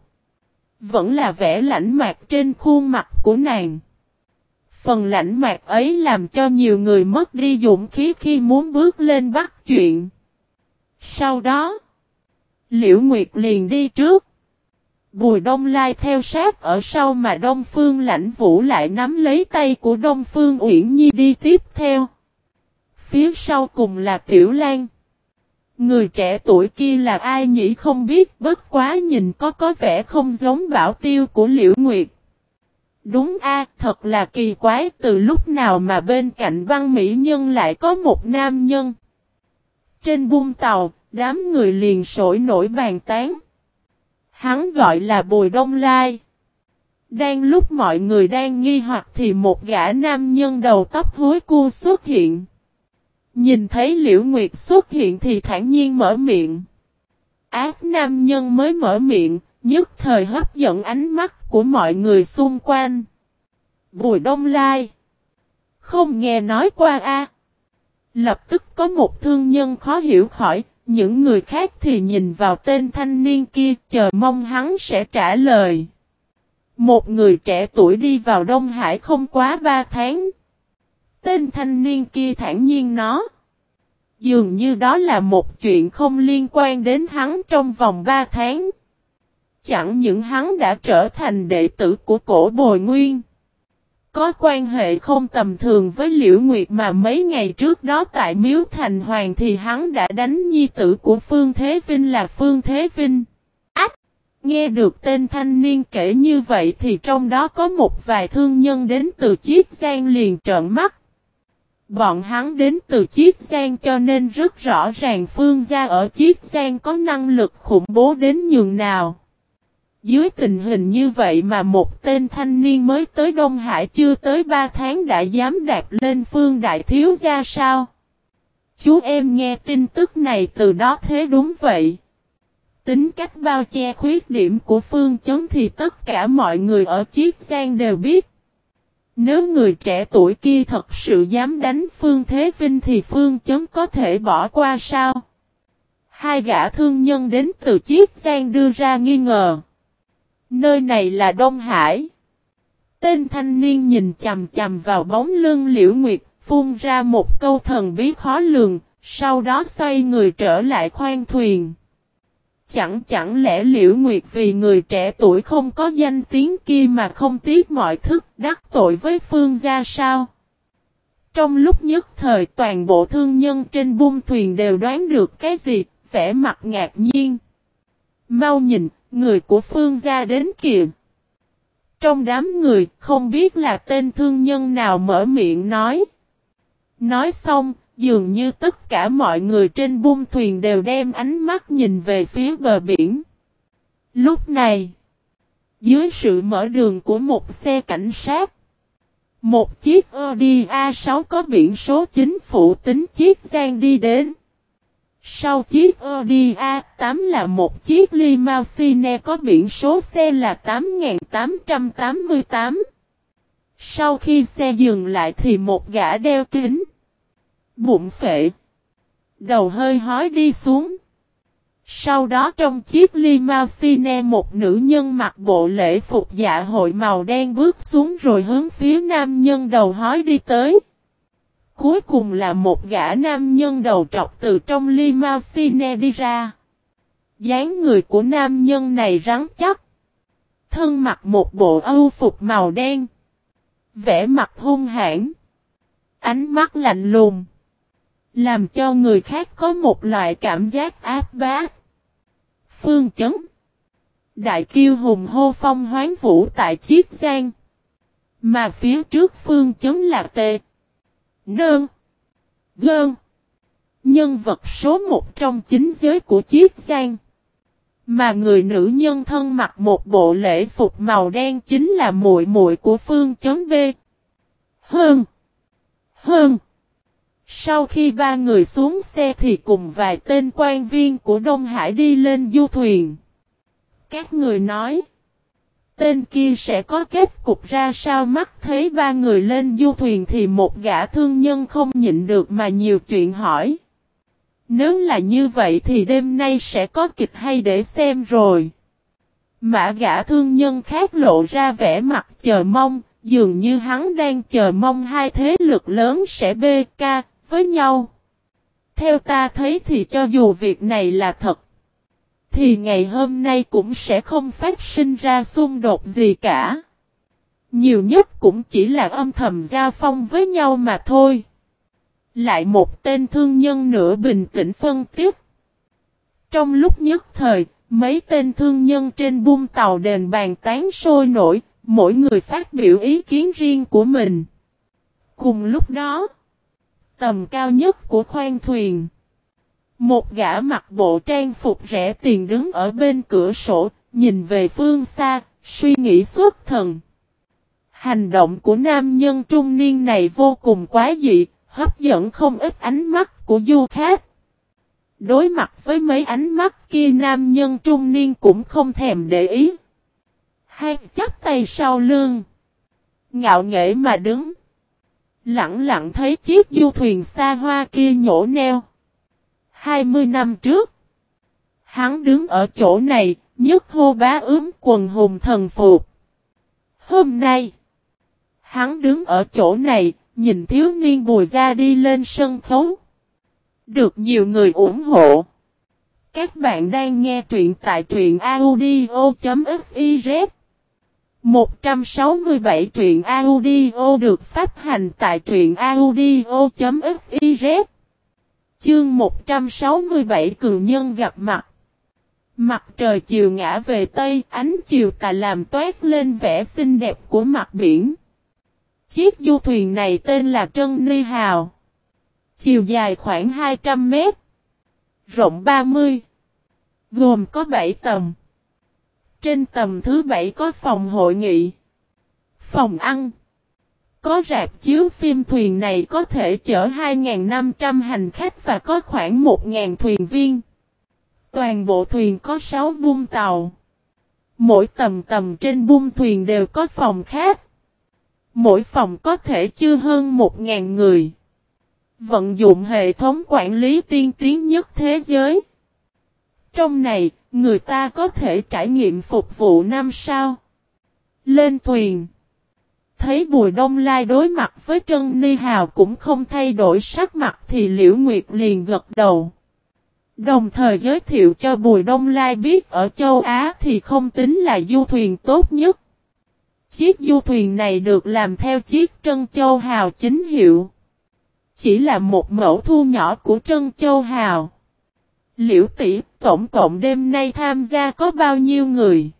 vẫn là vẻ lãnh mạc trên khuôn mặt của nàng. Phần lãnh mạc ấy làm cho nhiều người mất đi dũng khí khi muốn bước lên bắt chuyện. Sau đó, Liễu Nguyệt liền đi trước. Bùi Đông Lai theo sát ở sau mà Đông Phương Lãnh Vũ lại nắm lấy tay của Đông Phương Uyển Nhi đi tiếp theo. Phía sau cùng là Tiểu Lan. Người trẻ tuổi kia là ai nhỉ không biết bất quá nhìn có có vẻ không giống bảo tiêu của Liễu Nguyệt. Đúng a, thật là kỳ quái từ lúc nào mà bên cạnh văn mỹ nhân lại có một nam nhân. Trên bung tàu, Đám người liền sổi nổi bàn tán. Hắn gọi là Bùi Đông Lai. Đang lúc mọi người đang nghi hoặc thì một gã nam nhân đầu tóc hối cu xuất hiện. Nhìn thấy Liễu Nguyệt xuất hiện thì thản nhiên mở miệng. Ác nam nhân mới mở miệng, nhất thời hấp dẫn ánh mắt của mọi người xung quanh. Bùi Đông Lai. Không nghe nói qua a. Lập tức có một thương nhân khó hiểu khỏi, những người khác thì nhìn vào tên thanh niên kia, chờ mong hắn sẽ trả lời. Một người trẻ tuổi đi vào Đông Hải không quá ba tháng. Tên thanh niên kia thản nhiên nói. Dường như đó là một chuyện không liên quan đến hắn trong vòng ba tháng. Chẳng những hắn đã trở thành đệ tử của cổ bồi nguyên. Có quan hệ không tầm thường với Liễu Nguyệt mà mấy ngày trước đó tại Miếu Thành Hoàng thì hắn đã đánh nhi tử của Phương Thế Vinh là Phương Thế Vinh. Ách! Nghe được tên thanh niên kể như vậy thì trong đó có một vài thương nhân đến từ Chiết Giang liền trợn mắt. Bọn hắn đến từ Chiết Giang cho nên rất rõ ràng Phương gia ở Chiết Giang có năng lực khủng bố đến nhường nào. Dưới tình hình như vậy mà một tên thanh niên mới tới Đông Hải chưa tới 3 tháng đã dám đạp lên phương đại thiếu gia sao? Chú em nghe tin tức này từ đó thế đúng vậy. Tính cách bao che khuyết điểm của phương chấn thì tất cả mọi người ở Chiết Giang đều biết. Nếu người trẻ tuổi kia thật sự dám đánh Phương Thế Vinh thì Phương chấn có thể bỏ qua sao? Hai gã thương nhân đến từ Chiết Giang đưa ra nghi ngờ. Nơi này là Đông Hải. Tên thanh niên nhìn chầm chầm vào bóng lưng liễu nguyệt, phun ra một câu thần bí khó lường, sau đó xoay người trở lại khoang thuyền. Chẳng chẳng lẽ liễu nguyệt vì người trẻ tuổi không có danh tiếng kia mà không tiếc mọi thức đắc tội với phương gia sao? Trong lúc nhất thời toàn bộ thương nhân trên bung thuyền đều đoán được cái gì, vẻ mặt ngạc nhiên. Mau nhìn, Người của phương gia đến kìa. Trong đám người không biết là tên thương nhân nào mở miệng nói. Nói xong, dường như tất cả mọi người trên bung thuyền đều đem ánh mắt nhìn về phía bờ biển. Lúc này, dưới sự mở đường của một xe cảnh sát, một chiếc Audi A6 có biển số chính phủ tính chiếc gian đi đến. Sau chiếc Audi A8 là một chiếc limousine có biển số xe là 8888. Sau khi xe dừng lại thì một gã đeo kính. Bụng phệ. Đầu hơi hói đi xuống. Sau đó trong chiếc limousine, một nữ nhân mặc bộ lễ phục dạ hội màu đen bước xuống rồi hướng phía nam nhân đầu hói đi tới. Cuối cùng là một gã nam nhân đầu trọc từ trong limousine đi ra. dáng người của nam nhân này rắn chắc. Thân mặc một bộ âu phục màu đen. Vẽ mặt hung hãn. Ánh mắt lạnh lùng. Làm cho người khác có một loại cảm giác áp bát. Phương chấn. Đại kiêu hùng hô phong hoán vũ tại Chiết Giang. Mà phía trước phương chấn là tê. Nơn. Gơn. Nhân vật số một trong chính giới của chiếc Giang. Mà người nữ nhân thân mặc một bộ lễ phục màu đen chính là muội muội của Phương chấm B. Hơn. Hơn. Sau khi ba người xuống xe thì cùng vài tên quan viên của Đông Hải đi lên du thuyền. Các người nói tên kia sẽ có kết cục ra sao mắt thấy ba người lên du thuyền thì một gã thương nhân không nhịn được mà nhiều chuyện hỏi. Nếu là như vậy thì đêm nay sẽ có kịch hay để xem rồi. Mã gã thương nhân khác lộ ra vẻ mặt chờ mong, dường như hắn đang chờ mong hai thế lực lớn sẽ bê ca với nhau. Theo ta thấy thì cho dù việc này là thật, thì ngày hôm nay cũng sẽ không phát sinh ra xung đột gì cả. Nhiều nhất cũng chỉ là âm thầm giao phong với nhau mà thôi. Lại một tên thương nhân nữa bình tĩnh phân tiếp. Trong lúc nhất thời, mấy tên thương nhân trên bung tàu đền bàn tán sôi nổi, mỗi người phát biểu ý kiến riêng của mình. Cùng lúc đó, tầm cao nhất của khoang thuyền một gã mặc bộ trang phục rẻ tiền đứng ở bên cửa sổ, nhìn về phương xa, suy nghĩ suốt thần. Hành động của nam nhân trung niên này vô cùng quá dị, hấp dẫn không ít ánh mắt của du khách. Đối mặt với mấy ánh mắt kia nam nhân trung niên cũng không thèm để ý. Hai chắp tay sau lưng. Ngạo nghễ mà đứng. Lặng lặng thấy chiếc du thuyền xa hoa kia nhổ neo. 20 năm trước. Hắn đứng ở chỗ này, nhất hô bá ướm quần hùng thần phục. Hôm nay, hắn đứng ở chỗ này, nhìn thiếu niên bùi ra đi lên sân khấu. Được nhiều người ủng hộ. Các bạn đang nghe truyện tại truyện audio.fiz 167 truyện audio được phát hành tại truyện audio.fiz Chương 167 Cường Nhân gặp mặt Mặt trời chiều ngã về Tây, ánh chiều tà làm toát lên vẻ xinh đẹp của mặt biển. Chiếc du thuyền này tên là Trân Ni Hào. Chiều dài khoảng 200 mét. Rộng 30. Gồm có 7 tầng. Trên tầng thứ 7 có phòng hội nghị. Phòng ăn. Có rạp chiếu phim thuyền này có thể chở 2.500 hành khách và có khoảng 1.000 thuyền viên. Toàn bộ thuyền có 6 bung tàu. Mỗi tầm tầm trên bung thuyền đều có phòng khác. Mỗi phòng có thể chưa hơn 1.000 người. Vận dụng hệ thống quản lý tiên tiến nhất thế giới. Trong này, người ta có thể trải nghiệm phục vụ năm sao. Lên thuyền. Thấy Bùi Đông Lai đối mặt với Trân Ni Hào cũng không thay đổi sắc mặt thì Liễu Nguyệt liền gật đầu. Đồng thời giới thiệu cho Bùi Đông Lai biết ở châu Á thì không tính là du thuyền tốt nhất. Chiếc du thuyền này được làm theo chiếc Trân Châu Hào chính hiệu. Chỉ là một mẫu thu nhỏ của Trân Châu Hào. Liễu tỷ tổng cộng đêm nay tham gia có bao nhiêu người?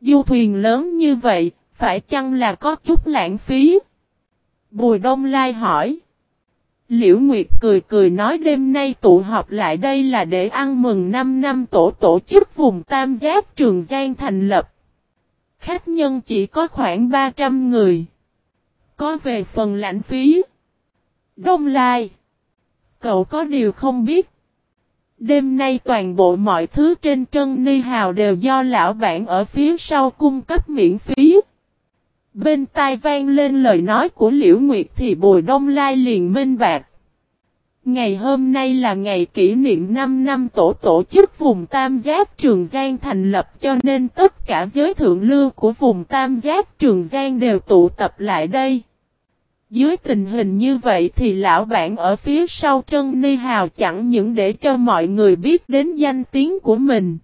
Du thuyền lớn như vậy, phải chăng là có chút lãng phí? Bùi Đông Lai hỏi. Liễu Nguyệt cười cười nói đêm nay tụ họp lại đây là để ăn mừng 5 năm tổ tổ chức vùng Tam Giác Trường Giang thành lập. Khách nhân chỉ có khoảng 300 người. Có về phần lãnh phí. Đông Lai. Cậu có điều không biết. Đêm nay toàn bộ mọi thứ trên trân ni hào đều do lão bản ở phía sau cung cấp miễn phí. Bên tai vang lên lời nói của Liễu Nguyệt thì Bùi Đông Lai liền minh bạc. Ngày hôm nay là ngày kỷ niệm 5 năm tổ tổ chức vùng Tam Giác Trường Giang thành lập, cho nên tất cả giới thượng lưu của vùng Tam Giác Trường Giang đều tụ tập lại đây. Dưới tình hình như vậy thì lão bản ở phía sau Trân Ni Hào chẳng những để cho mọi người biết đến danh tiếng của mình.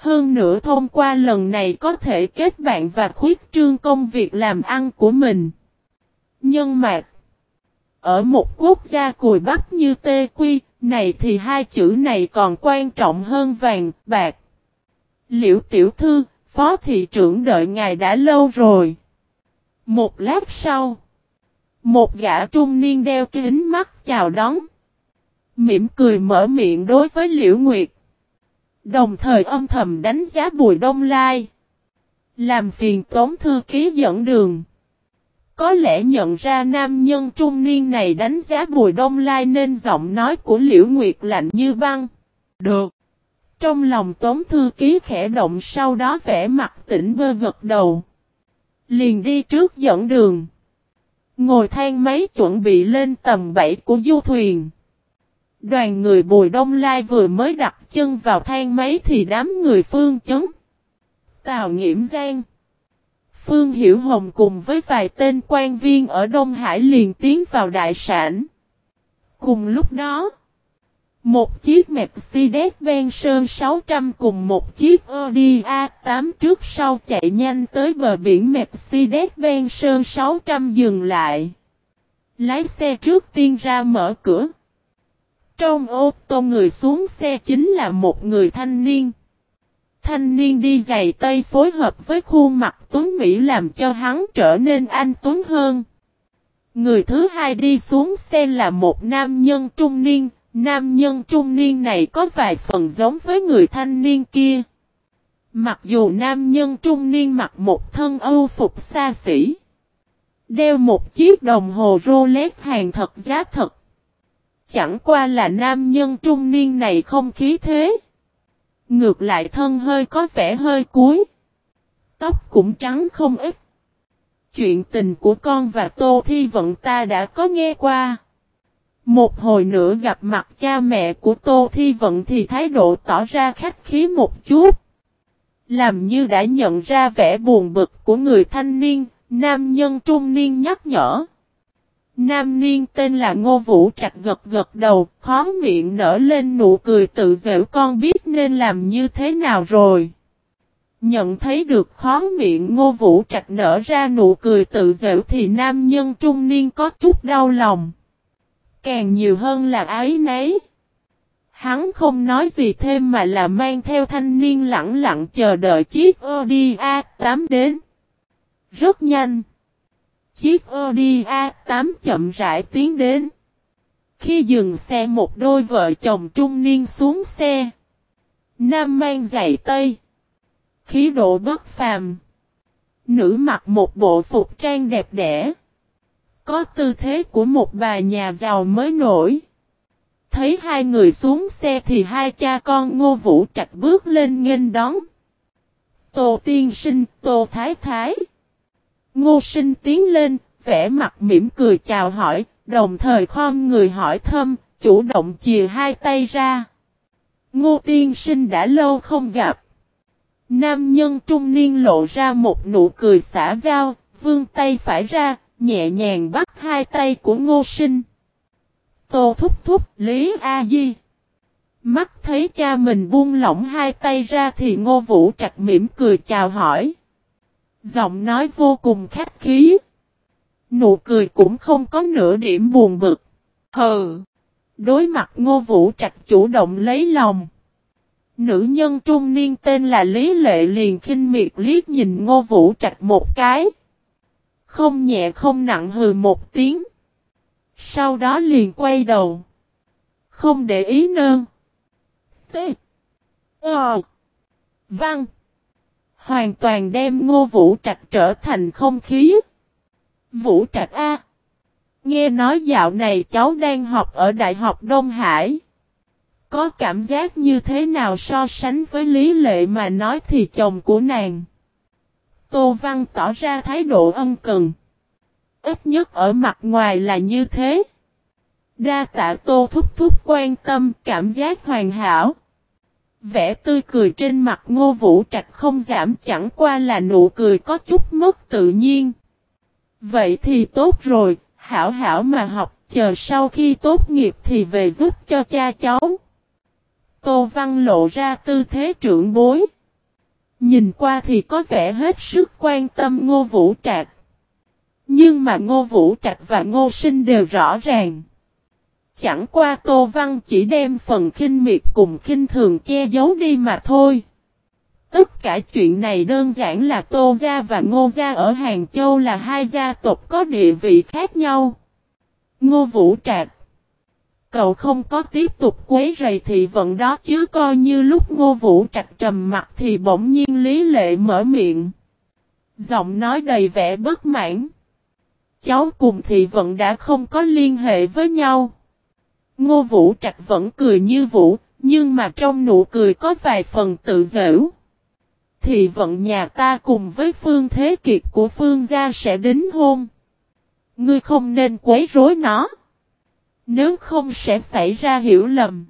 Hơn nữa thông qua lần này có thể kết bạn và khuyết trương công việc làm ăn của mình. Nhân mạc Ở một quốc gia cùi bắp như Tê Quy, này thì hai chữ này còn quan trọng hơn vàng, bạc. Liễu tiểu thư, phó thị trưởng đợi ngài đã lâu rồi. Một lát sau, một gã trung niên đeo kính mắt chào đón. Mỉm cười mở miệng đối với Liễu Nguyệt. Đồng thời âm thầm đánh giá Bùi Đông Lai. Làm phiền tống thư ký dẫn đường. Có lẽ nhận ra nam nhân trung niên này đánh giá Bùi Đông Lai nên giọng nói của Liễu Nguyệt lạnh như băng. Được. Trong lòng tống thư ký khẽ động sau đó vẽ mặt tỉnh bơ gật đầu. Liền đi trước dẫn đường. Ngồi thang máy chuẩn bị lên tầm 7 của du thuyền. Đoàn người Bùi Đông Lai vừa mới đặt chân vào thang máy thì đám người Phương Chấn. Tào Nghiễm Giang. Phương Hiểu Hồng cùng với vài tên quan viên ở Đông Hải liền tiến vào đại sản. Cùng lúc đó, một chiếc Mercedes-Benz Sơn 600 cùng một chiếc Audi A8 trước sau chạy nhanh tới bờ biển Mercedes-Benz Sơn 600 dừng lại. Lái xe trước tiên ra mở cửa. Trong ô tô người xuống xe chính là một người thanh niên. Thanh niên đi giày tây phối hợp với khuôn mặt tuấn Mỹ làm cho hắn trở nên anh tuấn hơn. Người thứ hai đi xuống xe là một nam nhân trung niên, nam nhân trung niên này có vài phần giống với người thanh niên kia. Mặc dù nam nhân trung niên mặc một thân âu phục xa xỉ, đeo một chiếc đồng hồ Rolex hàng thật giá thật. Chẳng qua là nam nhân trung niên này không khí thế. Ngược lại thân hơi có vẻ hơi cuối. Tóc cũng trắng không ít. chuyện tình của con và Tô Thi Vận ta đã có nghe qua. Một hồi nữa gặp mặt cha mẹ của Tô Thi Vận thì thái độ tỏ ra khách khí một chút. Làm như đã nhận ra vẻ buồn bực của người thanh niên, nam nhân trung niên nhắc nhở. Nam niên tên là Ngô Vũ Trạch gật gật đầu, khó miệng nở lên nụ cười tự dễu con biết nên làm như thế nào rồi. Nhận thấy được khó miệng Ngô Vũ Trạch nở ra nụ cười tự dễu thì nam nhân trung niên có chút đau lòng. Càng nhiều hơn là ái nấy. Hắn không nói gì thêm mà là mang theo thanh niên lặng lặng chờ đợi chiếc Audi A8 đến. Rất nhanh. Chiếc Audi A8 chậm rãi tiến đến. Khi dừng xe một đôi vợ chồng trung niên xuống xe. Nam mang giày tây. Khí độ bất phàm. Nữ mặc một bộ phục trang đẹp đẽ. Có tư thế của một bà nhà giàu mới nổi. Thấy hai người xuống xe thì hai cha con ngô vũ trạch bước lên nghênh đón. Tô tiên sinh, tô thái thái. Ngô sinh tiến lên, vẽ mặt mỉm cười chào hỏi, đồng thời khom người hỏi thăm, chủ động chìa hai tay ra. Ngô tiên sinh đã lâu không gặp. Nam nhân trung niên lộ ra một nụ cười xả giao, vương tay phải ra, nhẹ nhàng bắt hai tay của ngô sinh. Tô thúc thúc, Lý A Di. Mắt thấy cha mình buông lỏng hai tay ra thì ngô vũ trặc mỉm cười chào hỏi. Giọng nói vô cùng khách khí. Nụ cười cũng không có nửa điểm buồn bực. Hừ. Đối mặt ngô vũ trạch chủ động lấy lòng. Nữ nhân trung niên tên là Lý Lệ liền khinh miệt liếc nhìn ngô vũ trạch một cái. Không nhẹ không nặng hừ một tiếng. Sau đó liền quay đầu. Không để ý nơn. T. Ờ. Văn. Hoàn toàn đem ngô vũ trạch trở thành không khí. Vũ trạch A. Nghe nói dạo này cháu đang học ở Đại học Đông Hải. Có cảm giác như thế nào so sánh với Lý Lệ mà nói thì chồng của nàng. Tô Văn tỏ ra thái độ ân cần. Ít nhất ở mặt ngoài là như thế. Đa tạ Tô thúc thúc quan tâm, cảm giác hoàn hảo. Vẻ tươi cười trên mặt ngô vũ trạch không giảm chẳng qua là nụ cười có chút mất tự nhiên. Vậy thì tốt rồi, hảo hảo mà học, chờ sau khi tốt nghiệp thì về giúp cho cha cháu. Tô Văn lộ ra tư thế trưởng bối. Nhìn qua thì có vẻ hết sức quan tâm Ngô Vũ Trạch. Nhưng mà Ngô Vũ Trạch và Ngô Sinh đều rõ ràng. Chẳng qua Tô Văn chỉ đem phần khinh miệt cùng khinh thường che giấu đi mà thôi. Tất cả chuyện này đơn giản là Tô Gia và Ngô Gia ở Hàng Châu là hai gia tộc có địa vị khác nhau. Ngô Vũ Trạch, Cậu không có tiếp tục quấy rầy thị vận đó chứ, coi như lúc Ngô Vũ Trạch trầm mặt thì bỗng nhiên Lý Lệ mở miệng. Giọng nói đầy vẻ bất mãn. Cháu cùng thị vận đã không có liên hệ với nhau. Ngô Vũ Trạch vẫn cười như Vũ, nhưng mà trong nụ cười có vài phần tự dễu. Thì vận nhà ta cùng với Phương Thế Kiệt của Phương gia sẽ đính hôn. Ngươi không nên quấy rối nó. Nếu không sẽ xảy ra hiểu lầm.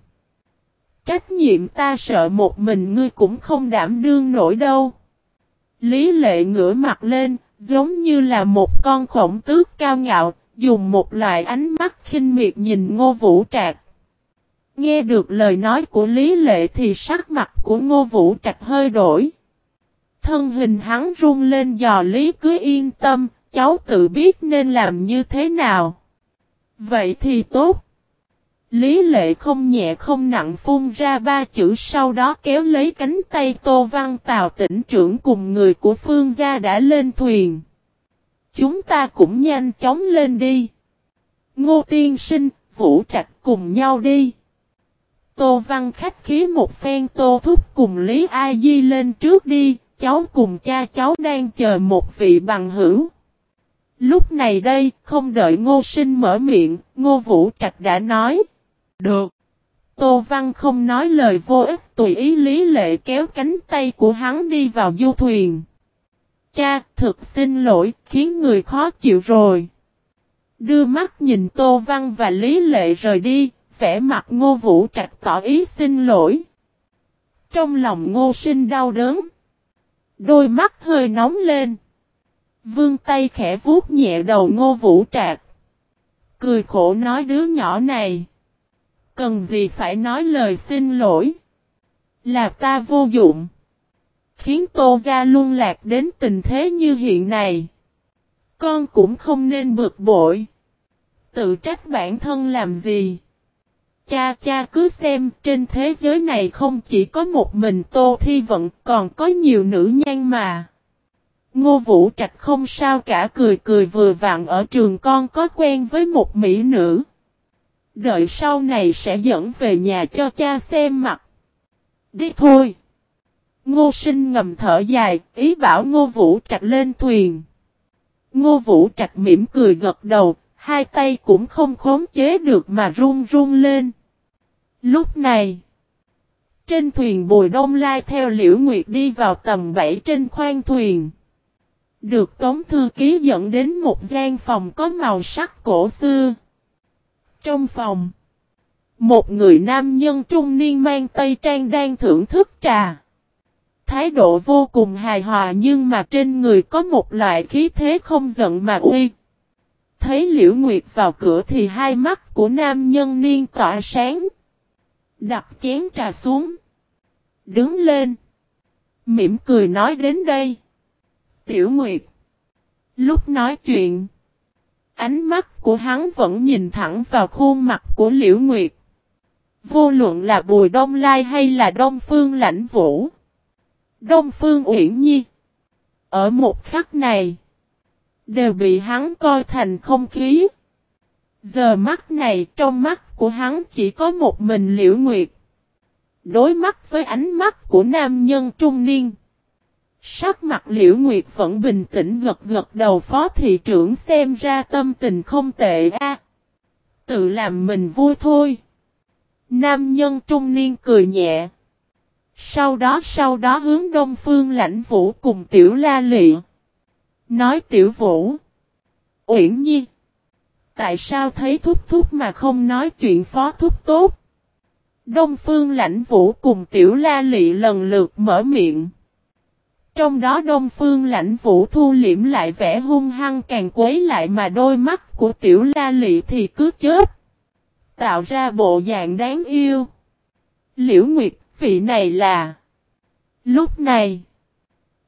Trách nhiệm ta sợ một mình ngươi cũng không đảm đương nổi đâu. Lý lệ ngửa mặt lên, giống như là một con khổng tước cao ngạo, dùng một loại ánh mắt khinh miệt nhìn ngô vũ trạc. Nghe được lời nói của Lý lệ thì sắc mặt của ngô vũ trạch hơi đổi. Thân hình hắn run lên dò Lý cứ yên tâm, cháu tự biết nên làm như thế nào. Vậy thì tốt. Lý lệ không nhẹ không nặng phun ra ba chữ sau đó kéo lấy cánh tay Tô Văn Tào tỉnh trưởng cùng người của Phương gia đã lên thuyền. Chúng ta cũng nhanh chóng lên đi. Ngô Tiên Sinh, Vũ Trạch cùng nhau đi. Tô Văn khách khí một phen Tô Thúc cùng Lý A Di lên trước đi, cháu cùng cha cháu đang chờ một vị bằng hữu. Lúc này đây, không đợi Ngô Sinh mở miệng, Ngô Vũ Trạch đã nói. Được. Tô Văn không nói lời vô ích tùy ý lý lệ kéo cánh tay của hắn đi vào du thuyền cha, thực xin lỗi, khiến người khó chịu rồi. Đưa mắt nhìn Tô Văn và Lý Lệ rời đi, vẻ mặt ngô vũ trạch tỏ ý xin lỗi. Trong lòng ngô sinh đau đớn. Đôi mắt hơi nóng lên. Vương tay khẽ vuốt nhẹ đầu ngô vũ Trạch. Cười khổ nói đứa nhỏ này. Cần gì phải nói lời xin lỗi. Là ta vô dụng. Khiến Tô Gia luôn lạc đến tình thế như hiện này. Con cũng không nên bực bội. Tự trách bản thân làm gì. Cha cha cứ xem, trên thế giới này không chỉ có một mình Tô Thi Vận, còn có nhiều nữ nhân mà. Ngô Vũ Trạch không sao cả, cười cười vừa vặn ở trường con có quen với một mỹ nữ. Đợi sau này sẽ dẫn về nhà cho cha xem mặt. Đi thôi. Ngô sinh ngầm thở dài, ý bảo Ngô Vũ Trạch lên thuyền. Ngô Vũ Trạch mỉm cười gật đầu, hai tay cũng không khống chế được mà run run lên. Lúc này, trên thuyền Bùi Đông Lai theo Liễu Nguyệt đi vào tầm 7 trên khoang thuyền. Được Tống Thư Ký dẫn đến một gian phòng có màu sắc cổ xưa. Trong phòng, một người nam nhân trung niên mang tây trang đang thưởng thức trà. Thái độ vô cùng hài hòa nhưng mà trên người có một loại khí thế không giận mà uy. Thấy Liễu Nguyệt vào cửa thì hai mắt của nam nhân niên tỏa sáng. Đặt chén trà xuống. Đứng lên. Mỉm cười nói đến đây. Tiểu Nguyệt. Lúc nói chuyện. Ánh mắt của hắn vẫn nhìn thẳng vào khuôn mặt của Liễu Nguyệt. Vô luận là Bùi Đông Lai hay là Đông Phương Lãnh Vũ. Đông Phương Uyển Nhi. Ở một khắc này. Đều bị hắn coi thành không khí. Giờ mắt này, trong mắt của hắn chỉ có một mình Liễu Nguyệt. Đối mắt với ánh mắt của nam nhân trung niên. Sắc mặt Liễu Nguyệt vẫn bình tĩnh gật gật đầu phó thị trưởng xem ra tâm tình không tệ a. Tự làm mình vui thôi. Nam nhân trung niên cười nhẹ. Sau đó sau đó hướng đông phương lãnh vũ cùng tiểu la lị. Nói tiểu vũ. Uyển nhi. Tại sao thấy thúc thúc mà không nói chuyện phó thúc tốt? Đông phương lãnh vũ cùng tiểu la lị lần lượt mở miệng. Trong đó Đông Phương lãnh vũ thu liễm lại vẻ hung hăng càng quấy lại mà đôi mắt của tiểu la lị thì cứ chớp. Tạo ra bộ dạng đáng yêu. Liễu Nguyệt, vị này là... Lúc này,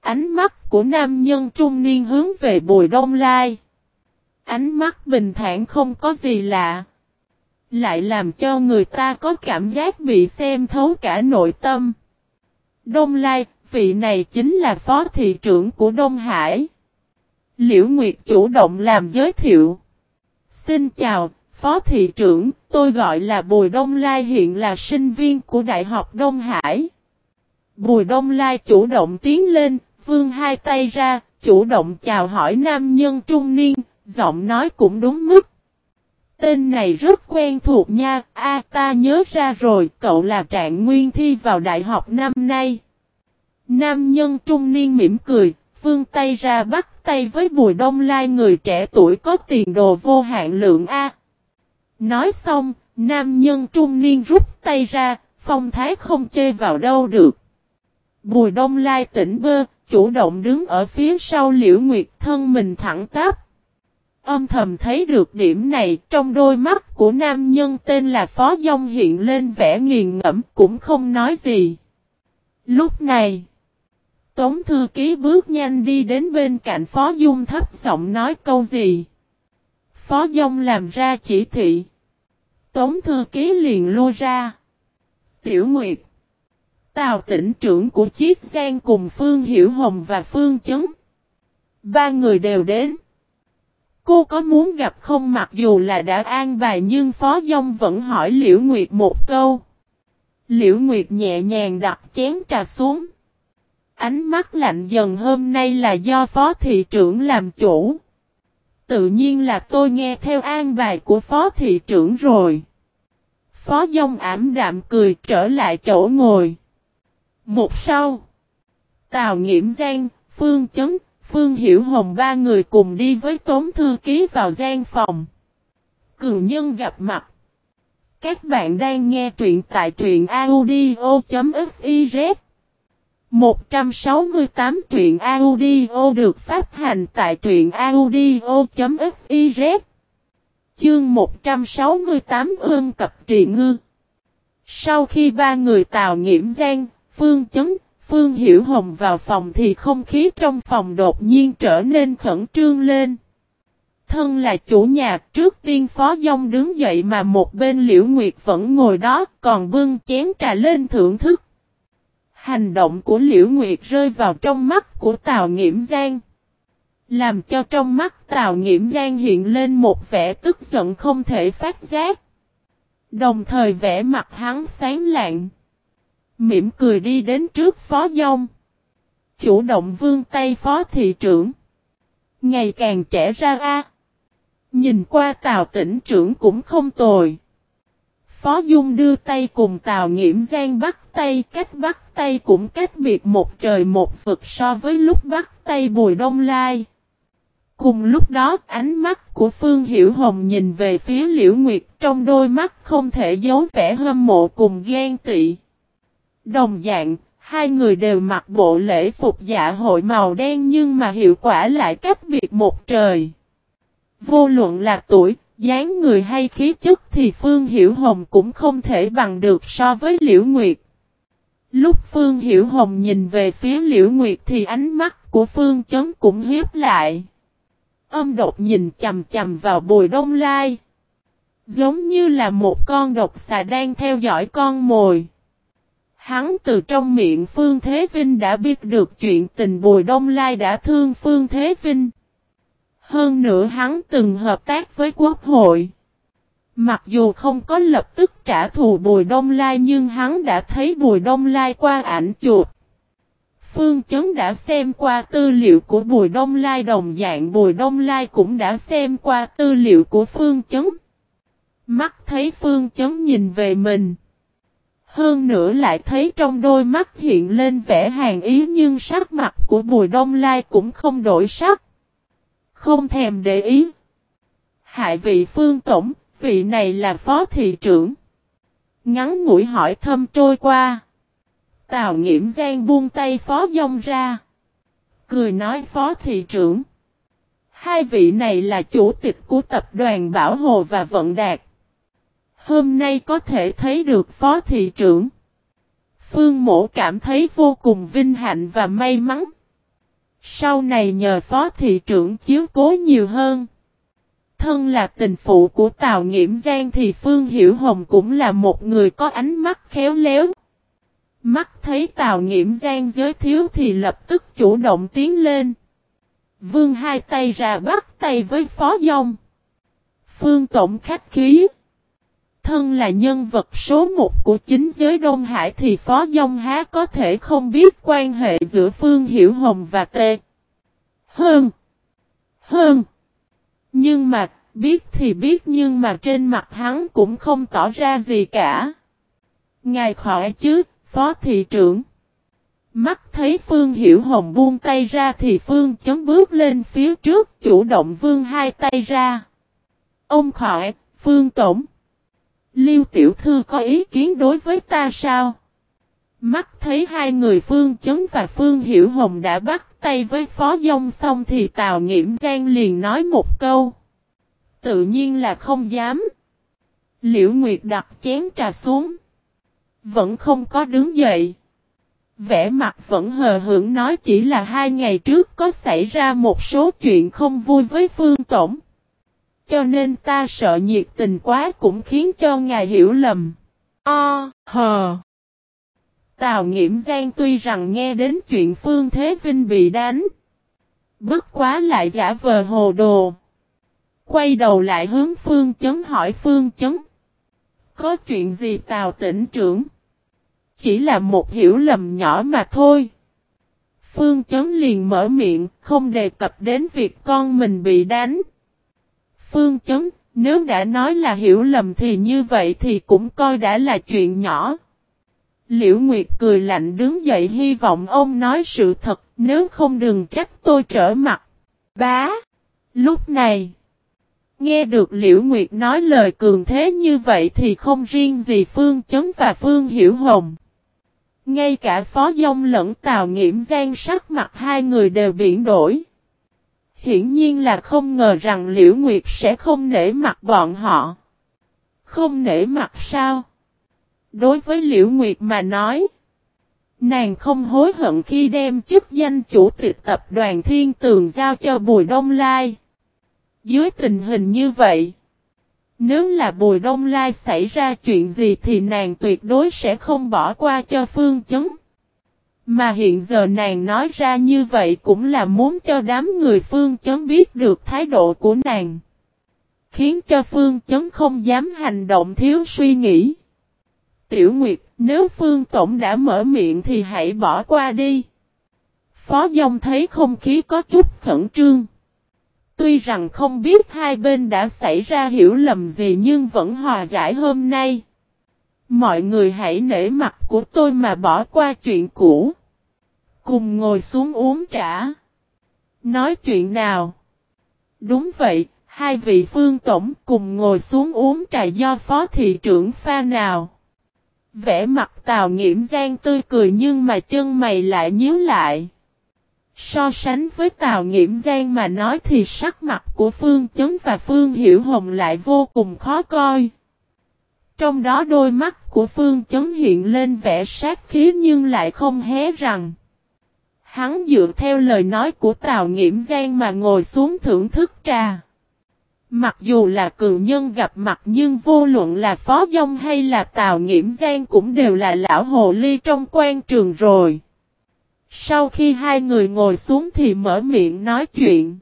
ánh mắt của nam nhân trung niên hướng về bùi đông lai. Ánh mắt bình thản không có gì lạ. Lại làm cho người ta có cảm giác bị xem thấu cả nội tâm. Đông Lai, vị này chính là phó thị trưởng của Đông Hải. Liễu Nguyệt chủ động làm giới thiệu. Xin chào, phó thị trưởng, tôi gọi là Bùi Đông Lai hiện là sinh viên của Đại học Đông Hải. Bùi Đông Lai chủ động tiến lên, vương hai tay ra, chủ động chào hỏi nam nhân trung niên, giọng nói cũng đúng mức. Tên này rất quen thuộc nha, a ta nhớ ra rồi, cậu là trạng nguyên thi vào đại học năm nay. Nam nhân trung niên mỉm cười, vương tay ra bắt tay với bùi đông lai người trẻ tuổi có tiền đồ vô hạn lượng A. Nói xong, nam nhân trung niên rút tay ra, phong thái không chê vào đâu được. Bùi đông lai tỉnh bơ, chủ động đứng ở phía sau liễu nguyệt thân mình thẳng tắp. Âm thầm thấy được điểm này trong đôi mắt của nam nhân tên là Phó Dông hiện lên vẻ nghiền ngẫm cũng không nói gì. Lúc này, Tống thư ký bước nhanh đi đến bên cạnh Phó Dung thấp giọng nói câu gì. Phó Dông làm ra chỉ thị. Tống thư ký liền lôi ra. Tiểu Nguyệt. Tào tỉnh trưởng của Chiết Giang cùng Phương Hiểu Hồng và Phương Chấn. Ba người đều đến. Cô có muốn gặp không mặc dù là đã an bài nhưng Phó Dông vẫn hỏi Liễu Nguyệt một câu. Liễu Nguyệt nhẹ nhàng đặt chén trà xuống. Ánh mắt lạnh dần hôm nay là do Phó Thị trưởng làm chủ. Tự nhiên là tôi nghe theo an bài của Phó Thị trưởng rồi. Phó Dông ảm đạm cười trở lại chỗ ngồi. Một sau. Tào Nghiễm Giang, Phương Chấn, Phương Hiểu Hồng ba người cùng đi với Tống Thư Ký vào gian phòng. Cường nhân gặp mặt. Các bạn đang nghe truyện tại truyện audio.fif 168 truyện audio được phát hành tại truyện audio.fiz Chương 168 ương cập trì ngư Sau khi ba người tào nghiễm gian, phương chấn, phương hiểu hồng vào phòng thì không khí trong phòng đột nhiên trở nên khẩn trương lên. Thân là chủ nhà trước tiên phó dông đứng dậy mà một bên liễu nguyệt vẫn ngồi đó còn bưng chén trà lên thưởng thức. Hành động của liễu nguyệt rơi vào trong mắt của Tào Nghiễm Giang. Làm cho trong mắt Tào Nghiễm Giang hiện lên một vẻ tức giận không thể phát giác. Đồng thời vẻ mặt hắn sáng lạng. Mỉm cười đi đến trước phó dông. Chủ động vương tay phó thị trưởng. Ngày càng trẻ ra a Nhìn qua Tào tỉnh trưởng cũng không tồi. Phó Dung đưa tay cùng Tào Nghiễm Giang bắt tay, cách bắt tay cũng cách biệt một trời một vực so với lúc bắt tay Bùi Đông Lai. Cùng lúc đó, ánh mắt của Phương Hiểu Hồng nhìn về phía Liễu Nguyệt trong đôi mắt không thể giấu vẻ hâm mộ cùng ghen tị. Đồng dạng, hai người đều mặc bộ lễ phục dạ hội màu đen nhưng mà hiệu quả lại cách biệt một trời. Vô luận là tuổi, dáng người hay khí chất thì Phương Hiểu Hồng cũng không thể bằng được so với Liễu Nguyệt. Lúc Phương Hiểu Hồng nhìn về phía Liễu Nguyệt thì ánh mắt của Phương Chấn cũng hiếp lại. Âm độc nhìn chầm chầm vào bồi đông lai. Giống như là một con độc xà đang theo dõi con mồi. Hắn từ trong miệng Phương Thế Vinh đã biết được chuyện tình Bùi Đông Lai đã thương Phương Thế Vinh. Hơn nữa hắn từng hợp tác với quốc hội. Mặc dù không có lập tức trả thù Bùi Đông Lai nhưng hắn đã thấy Bùi Đông Lai qua ảnh chụp. Phương Chấn đã xem qua tư liệu của Bùi Đông Lai, đồng dạng Bùi Đông Lai cũng đã xem qua tư liệu của Phương Chấn. Mắt thấy Phương Chấn nhìn về mình. Hơn nữa lại thấy trong đôi mắt hiện lên vẻ hàng ý nhưng sắc mặt của Bùi Đông Lai cũng không đổi sắc. Không thèm để ý. Hại vị phương tổng, vị này là phó thị trưởng. Ngắn ngủi hỏi thâm trôi qua. Tào nghiễm giang buông tay phó dông ra. Cười nói phó thị trưởng. Hai vị này là chủ tịch của tập đoàn Bảo Hồ và Vận Đạt. Hôm nay có thể thấy được phó thị trưởng. Phương mổ cảm thấy vô cùng vinh hạnh và may mắn. Sau này nhờ phó thị trưởng chiếu cố nhiều hơn. Thân là tình phụ của Tào Nghiễm Giang thì Phương Hiểu Hồng cũng là một người có ánh mắt khéo léo. Mắt thấy Tào Nghiễm Giang giới thiếu thì lập tức chủ động tiến lên. Vương hai tay ra bắt tay với Phó Dông. Phương Tổng khách khí. Thân là nhân vật số một của chính giới Đông Hải thì Phó Dông Há có thể không biết quan hệ giữa Phương Hiểu Hồng và Tê. Hơn. Hơn. Nhưng mà, biết thì biết nhưng mà trên mặt hắn cũng không tỏ ra gì cả. Ngài khỏi chứ, Phó Thị trưởng. Mắt thấy Phương Hiểu Hồng buông tay ra thì Phương chấm bước lên phía trước chủ động vương hai tay ra. Ông khỏi, Phương Tổng. Liêu tiểu thư có ý kiến đối với ta sao? Mắt thấy hai người Phương Chấn và Phương Hiểu Hồng đã bắt tay với Phó Dông xong thì Tào Nghiễm Giang liền nói một câu. Tự nhiên là không dám. Liễu Nguyệt đặt chén trà xuống. Vẫn không có đứng dậy. Vẻ mặt vẫn hờ hững nói chỉ là hai ngày trước có xảy ra một số chuyện không vui với Phương Tổng. Cho nên ta sợ nhiệt tình quá cũng khiến cho ngài hiểu lầm. O, hờ. Tào Nghiễm Giang tuy rằng nghe đến chuyện Phương Thế Vinh bị đánh. Bất quá lại giả vờ hồ đồ. Quay đầu lại hướng Phương Chấn hỏi Phương Chấn. Có chuyện gì Tào tỉnh trưởng? Chỉ là một hiểu lầm nhỏ mà thôi. Phương Chấn liền mở miệng, không đề cập đến việc con mình bị đánh. Phương chấn, nếu đã nói là hiểu lầm thì như vậy thì cũng coi đã là chuyện nhỏ. Liễu Nguyệt cười lạnh đứng dậy hy vọng ông nói sự thật, Nếu không đừng trách tôi trở mặt. Bá. Lúc này. Nghe được Liễu Nguyệt nói lời cường thế như vậy thì không riêng gì Phương Chấn và Phương Hiểu Hồng. Ngay cả Phó Dông lẫn Tào Nghiễm Giang sắc mặt hai người đều biển đổi. Hiển nhiên là không ngờ rằng Liễu Nguyệt sẽ không nể mặt bọn họ. Không nể mặt sao? Đối với Liễu Nguyệt mà nói, nàng không hối hận khi đem chức danh chủ tịch tập đoàn Thiên Tường giao cho Bùi Đông Lai. Dưới tình hình như vậy, nếu là Bùi Đông Lai xảy ra chuyện gì thì nàng tuyệt đối sẽ không bỏ qua cho Phương Chấn. Mà hiện giờ nàng nói ra như vậy cũng là muốn cho đám người Phương Chấn biết được thái độ của nàng. Khiến cho Phương Chấn không dám hành động thiếu suy nghĩ. Tiểu Nguyệt, nếu Phương Tổng đã mở miệng thì hãy bỏ qua đi. Phó Dông thấy không khí có chút khẩn trương. Tuy rằng không biết hai bên đã xảy ra hiểu lầm gì nhưng vẫn hòa giải hôm nay. Mọi người hãy nể mặt của tôi mà bỏ qua chuyện cũ. Cùng ngồi xuống uống trà. Nói chuyện nào? Đúng vậy, hai vị phương tổng cùng ngồi xuống uống trà do phó thị trưởng pha nào. Vẽ mặt tào nghiễm gian tươi cười nhưng mà chân mày lại nhíu lại. So sánh với Tào Nghiễm Giang mà nói thì sắc mặt của Phương Chấn và Phương Hiểu Hồng lại vô cùng khó coi. Trong đó đôi mắt của Phương Chấn hiện lên vẻ sát khí nhưng lại không hé rằng. Hắn dựa theo lời nói của Tào Nghiễm Giang mà ngồi xuống thưởng thức trà. Mặc dù là cường nhân gặp mặt nhưng vô luận là Phó Dông hay là Tào Nghiễm Giang cũng đều là lão hồ ly trong quan trường rồi. Sau khi hai người ngồi xuống thì mở miệng nói chuyện.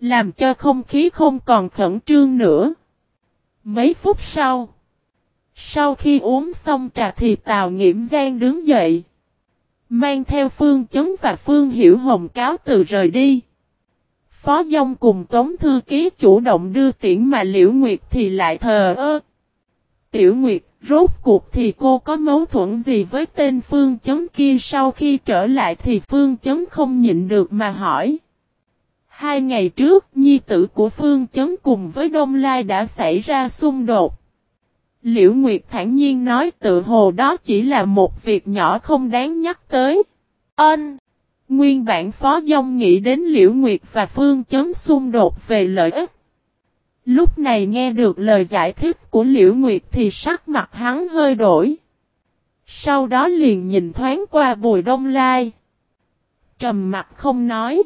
Làm cho không khí không còn khẩn trương nữa. Mấy phút sau. Sau khi uống xong trà thì Tào Nghiễm Giang đứng dậy. Mang theo Phương Chấn và Phương Hiểu Hồng cáo từ rời đi. Phó Dông cùng Tống Thư Ký chủ động đưa tiễn mà Liễu Nguyệt thì lại thờ ơ. Tiểu Nguyệt, rốt cuộc thì cô có mâu thuẫn gì với tên Phương Chấn kia sau khi trở lại thì Phương Chấn không nhịn được mà hỏi. Hai ngày trước, nhi tử của Phương Chấn cùng với Đông Lai đã xảy ra xung đột. Liễu Nguyệt thản nhiên nói tự hồ đó chỉ là một việc nhỏ không đáng nhắc tới. Ân! Nguyên bản Phó Dông nghĩ đến Liễu Nguyệt và Phương Chấn xung đột về lợi ích. Lúc này nghe được lời giải thích của Liễu Nguyệt thì sắc mặt hắn hơi đổi. Sau đó liền nhìn thoáng qua Bùi Đông Lai. Trầm mặt không nói.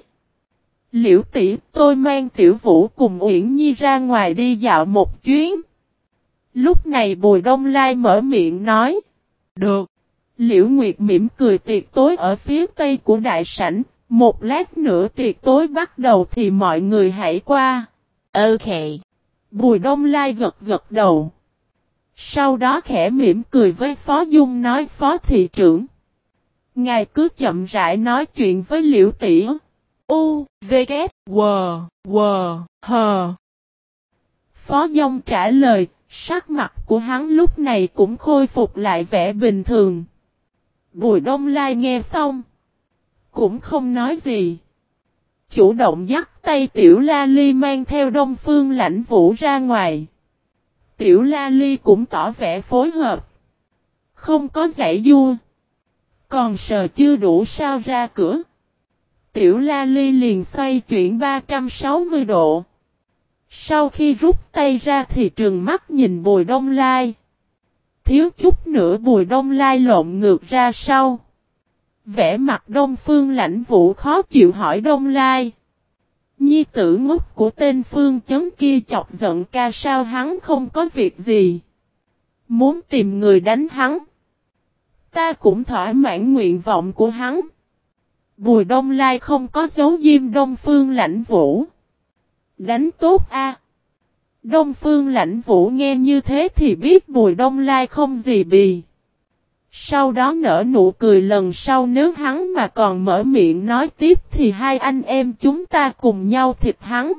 Liễu tỷ, tôi mang Tiểu Vũ cùng Uyển Nhi ra ngoài đi dạo một chuyến. Lúc này Bùi Đông Lai mở miệng nói. Được. Liễu Nguyệt mỉm cười tiệc tối ở phía tây của đại sảnh. Một lát nữa tiệc tối bắt đầu thì mọi người hãy qua. Ok. Bùi Đông Lai gật gật đầu. Sau đó khẽ mỉm cười với Phó Dung nói Phó Thị trưởng. Ngài cứ chậm rãi nói chuyện với Liễu Tỉ. U, V, K, W, W, H. Phó Dung trả lời, sắc mặt của hắn lúc này cũng khôi phục lại vẻ bình thường. Bùi Đông Lai nghe xong. Cũng không nói gì chủ động dắt tay Tiểu La Ly mang theo Đông Phương lãnh vũ ra ngoài. Tiểu La Ly cũng tỏ vẻ phối hợp. Không có giải du, Còn sờ chưa đủ sao ra cửa. Tiểu La Ly liền xoay chuyển 360 độ. Sau khi rút tay ra thì trường mắt nhìn Bùi Đông Lai. Thiếu chút nữa Bùi Đông Lai lộn ngược ra sau. Vẽ mặt Đông Phương lãnh vũ khó chịu hỏi Đông Lai. Nhi tử ngốc của tên Phương chấn kia chọc giận ca sao hắn không có việc gì. Muốn tìm người đánh hắn. Ta cũng thỏa mãn nguyện vọng của hắn. Bùi Đông Lai không có dấu diêm Đông Phương lãnh vũ. Đánh tốt a. Đông Phương lãnh vũ nghe như thế thì biết Bùi Đông Lai không gì bì. Sau đó nở nụ cười lần sau nếu hắn mà còn mở miệng nói tiếp thì hai anh em chúng ta cùng nhau thịt hắn.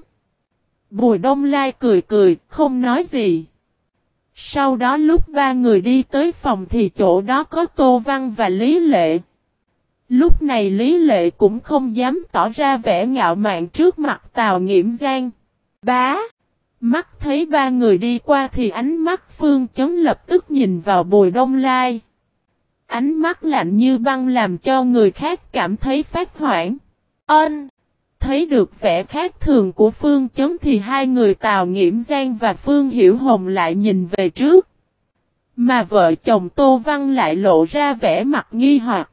Bùi Đông Lai cười cười, không nói gì. Sau đó lúc ba người đi tới phòng thì chỗ đó có Tô Văn và Lý Lệ. Lúc này Lý Lệ cũng không dám tỏ ra vẻ ngạo mạn trước mặt Tào Nghiễm Giang. Bá! Mắt thấy ba người đi qua thì ánh mắt Phương Chấn lập tức nhìn vào bồi Đông Lai. Ánh mắt lạnh như băng làm cho người khác cảm thấy phát hoảng. Ân! Thấy được vẻ khác thường của Phương Chấn thì hai người Tào Nghiễm Giang và Phương Hiểu Hồng lại nhìn về trước. Mà vợ chồng Tô Văn lại lộ ra vẻ mặt nghi hoặc.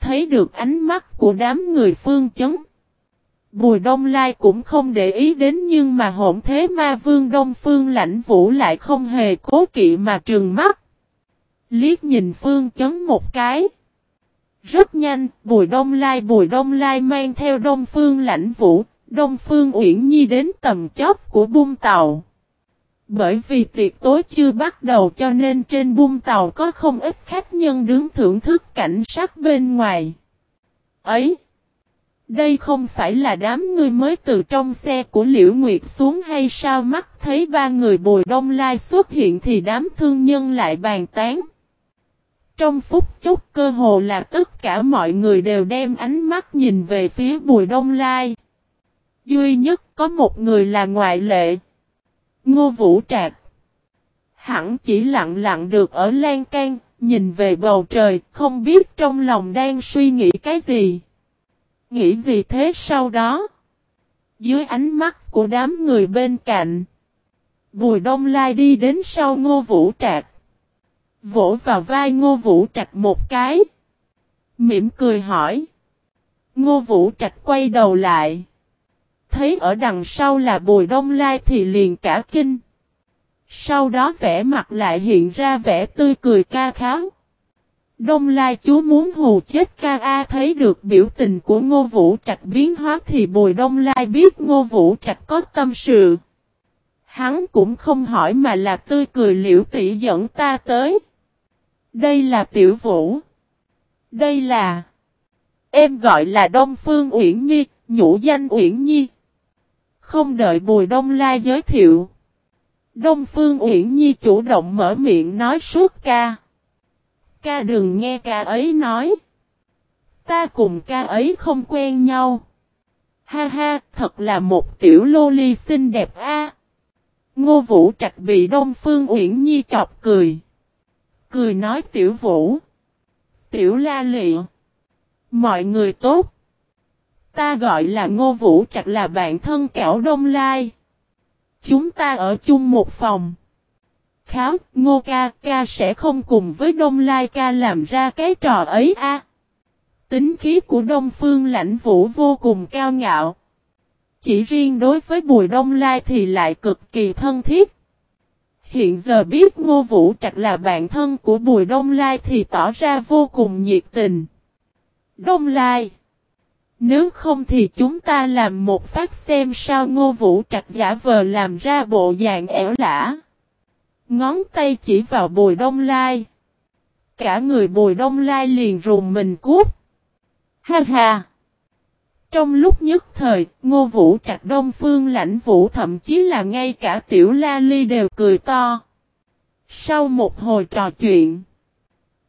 Thấy được ánh mắt của đám người Phương Chấn. Bùi Đông Lai cũng không để ý đến nhưng mà hỗn thế ma vương Đông Phương lãnh vũ lại không hề cố kỵ mà trừng mắt. Liết nhìn Phương chấn một cái. Rất nhanh, Bùi Đông Lai Bùi Đông Lai mang theo Đông Phương lãnh vũ, Đông Phương Uyển Nhi đến tầm chóp của bung tàu. Bởi vì tiệc tối chưa bắt đầu cho nên trên bung tàu có không ít khách nhân đứng thưởng thức cảnh sắc bên ngoài. Ấy! Đây không phải là đám người mới từ trong xe của Liễu Nguyệt xuống hay sao mắt thấy ba người bồi đông lai xuất hiện thì đám thương nhân lại bàn tán. Trong phút chốc cơ hồ là tất cả mọi người đều đem ánh mắt nhìn về phía bùi đông lai. Duy nhất có một người là ngoại lệ. Ngô Vũ Trạc. Hẳn chỉ lặng lặng được ở lan can, nhìn về bầu trời, không biết trong lòng đang suy nghĩ cái gì. Nghĩ gì thế sau đó? Dưới ánh mắt của đám người bên cạnh. Bùi đông lai đi đến sau ngô vũ trạc. Vỗ vào vai ngô vũ trạch một cái. Mỉm cười hỏi. Ngô vũ trạch quay đầu lại. Thấy ở đằng sau là bùi đông lai thì liền cả kinh. Sau đó vẻ mặt lại hiện ra vẻ tươi cười ca kháo. Đông Lai chú muốn hù chết ca A thấy được biểu tình của Ngô Vũ Trạch biến hóa thì Bùi Đông Lai biết Ngô Vũ Trạch có tâm sự. Hắn cũng không hỏi mà là tươi cười liễu tỷ dẫn ta tới. Đây là Tiểu Vũ. Đây là... Em gọi là Đông Phương Uyển Nhi, nhũ danh Uyển Nhi. Không đợi Bùi Đông Lai giới thiệu. Đông Phương Uyển Nhi chủ động mở miệng nói suốt ca ca đừng nghe ca ấy nói. Ta cùng ca ấy không quen nhau. Ha ha, thật là một tiểu lô ly xinh đẹp a. Ngô Vũ Trạch bị Đông Phương Uyển Nhi chọc cười. Cười nói tiểu Vũ. Tiểu la lị. Mọi người tốt. Ta gọi là Ngô Vũ Trạch là bạn thân Cảo Đông Lai. Chúng ta ở chung một phòng kháo, ngô ca, ca sẽ không cùng với Đông Lai ca làm ra cái trò ấy a. Tính khí của Đông Phương lãnh vũ vô cùng cao ngạo. Chỉ riêng đối với Bùi Đông Lai thì lại cực kỳ thân thiết. Hiện giờ biết Ngô Vũ Trạch là bạn thân của Bùi Đông Lai thì tỏ ra vô cùng nhiệt tình. Đông Lai nếu không thì chúng ta làm một phát xem sao Ngô Vũ trặc giả vờ làm ra bộ dạng ẻo lã. Ngón tay chỉ vào bùi đông lai. Cả người bùi đông lai liền rùng mình cút. Ha ha! Trong lúc nhất thời, ngô vũ trặc đông phương lãnh vũ thậm chí là ngay cả tiểu la ly đều cười to. Sau một hồi trò chuyện,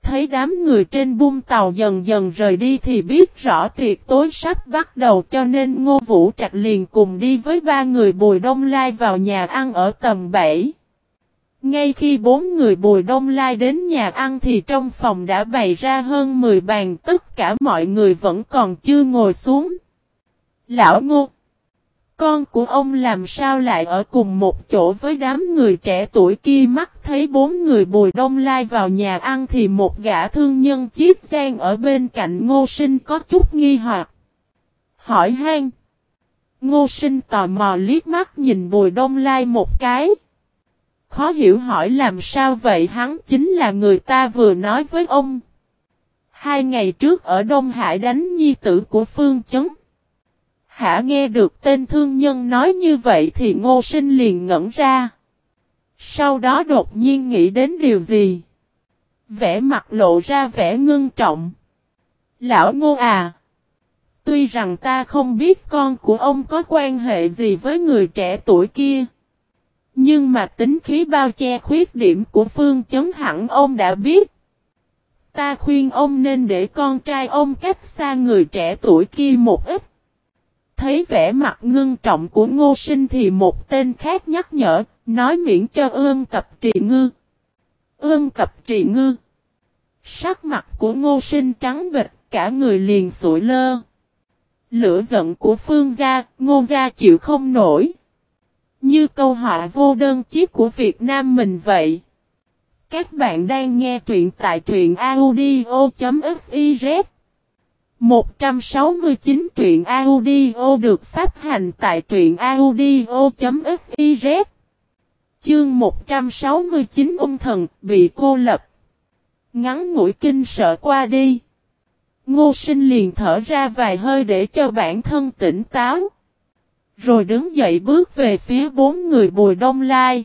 thấy đám người trên bung tàu dần dần rời đi thì biết rõ tiệc tối sắp bắt đầu cho nên ngô vũ trạch liền cùng đi với ba người bùi đông lai vào nhà ăn ở tầng 7. Ngay khi bốn người bùi đông lai đến nhà ăn thì trong phòng đã bày ra hơn 10 bàn, tất cả mọi người vẫn còn chưa ngồi xuống. Lão ngô! Con của ông làm sao lại ở cùng một chỗ với đám người trẻ tuổi kia mắt thấy bốn người bùi đông lai vào nhà ăn thì một gã thương nhân chiếc gian ở bên cạnh ngô sinh có chút nghi hoặc. Hỏi han. Ngô sinh tò mò liếc mắt nhìn bùi đông lai một cái. Khó hiểu hỏi làm sao vậy hắn chính là người ta vừa nói với ông. Hai ngày trước ở Đông Hải đánh nhi tử của Phương Chấn. Hả nghe được tên thương nhân nói như vậy thì ngô sinh liền ngẩn ra. Sau đó đột nhiên nghĩ đến điều gì? Vẽ mặt lộ ra vẻ ngưng trọng. Lão ngô à! Tuy rằng ta không biết con của ông có quan hệ gì với người trẻ tuổi kia. Nhưng mà tính khí bao che khuyết điểm của Phương Chấn hẳn ông đã biết. Ta khuyên ông nên để con trai ông cách xa người trẻ tuổi kia một ít. Thấy vẻ mặt ngưng trọng của ngô sinh thì một tên khác nhắc nhở, nói miễn cho ương cập trì ngư. Ương cập trì ngư. Sắc mặt của ngô sinh trắng bịch, cả người liền sụi lơ. Lửa giận của phương gia, ngô gia chịu không nổi. Như câu họa vô đơn chiếc của Việt Nam mình vậy. Các bạn đang nghe truyện tại truyện audio.fif 169 truyện audio được phát hành tại truyện audio.fiz Chương 169 ung thần bị cô lập. Ngắn ngủi kinh sợ qua đi. Ngô sinh liền thở ra vài hơi để cho bản thân tỉnh táo. Rồi đứng dậy bước về phía bốn người bùi đông lai.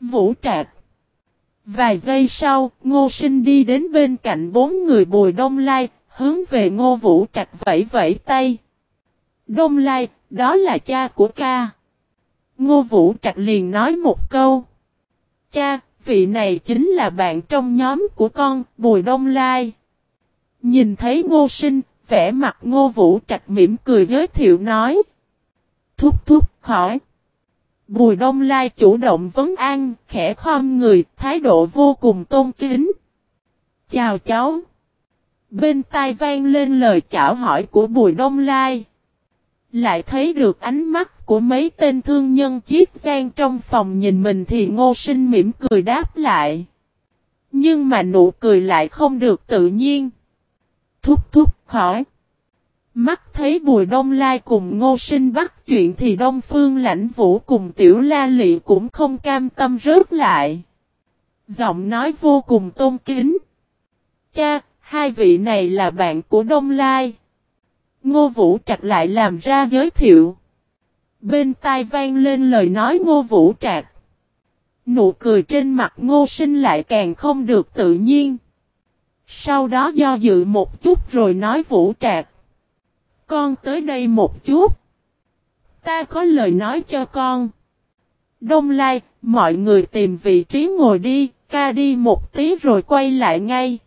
Vũ trạc Vài giây sau, Ngô Sinh đi đến bên cạnh bốn người bùi Đông Lai, hướng về Ngô Vũ Trạch vẫy vẫy tay. Đông Lai, đó là cha của ca. Ngô Vũ Trạch liền nói một câu. Cha, vị này chính là bạn trong nhóm của con, Bùi Đông Lai. Nhìn thấy Ngô Sinh, vẻ mặt Ngô Vũ Trạch mỉm cười giới thiệu nói. Thúc thúc khỏi. Bùi Đông Lai chủ động vấn an, khẽ khom người, thái độ vô cùng tôn kính. Chào cháu. Bên tai vang lên lời chào hỏi của Bùi Đông Lai. Lại thấy được ánh mắt của mấy tên thương nhân chiếc gian trong phòng nhìn mình thì ngô sinh mỉm cười đáp lại. Nhưng mà nụ cười lại không được tự nhiên. Thúc thúc khỏi. Mắt thấy Bùi Đông Lai cùng Ngô Sinh bắt chuyện thì Đông Phương Lãnh Vũ cùng Tiểu La Lị cũng không cam tâm rớt lại. Giọng nói vô cùng tôn kính. Cha, hai vị này là bạn của Đông Lai. Ngô Vũ Trạch lại làm ra giới thiệu. Bên tai vang lên lời nói Ngô Vũ Trạch. Nụ cười trên mặt Ngô Sinh lại càng không được tự nhiên. Sau đó do dự một chút rồi nói Vũ Trạch. Con tới đây một chút. Ta có lời nói cho con. Đông Lai, mọi người tìm vị trí ngồi đi, ca đi một tí rồi quay lại ngay.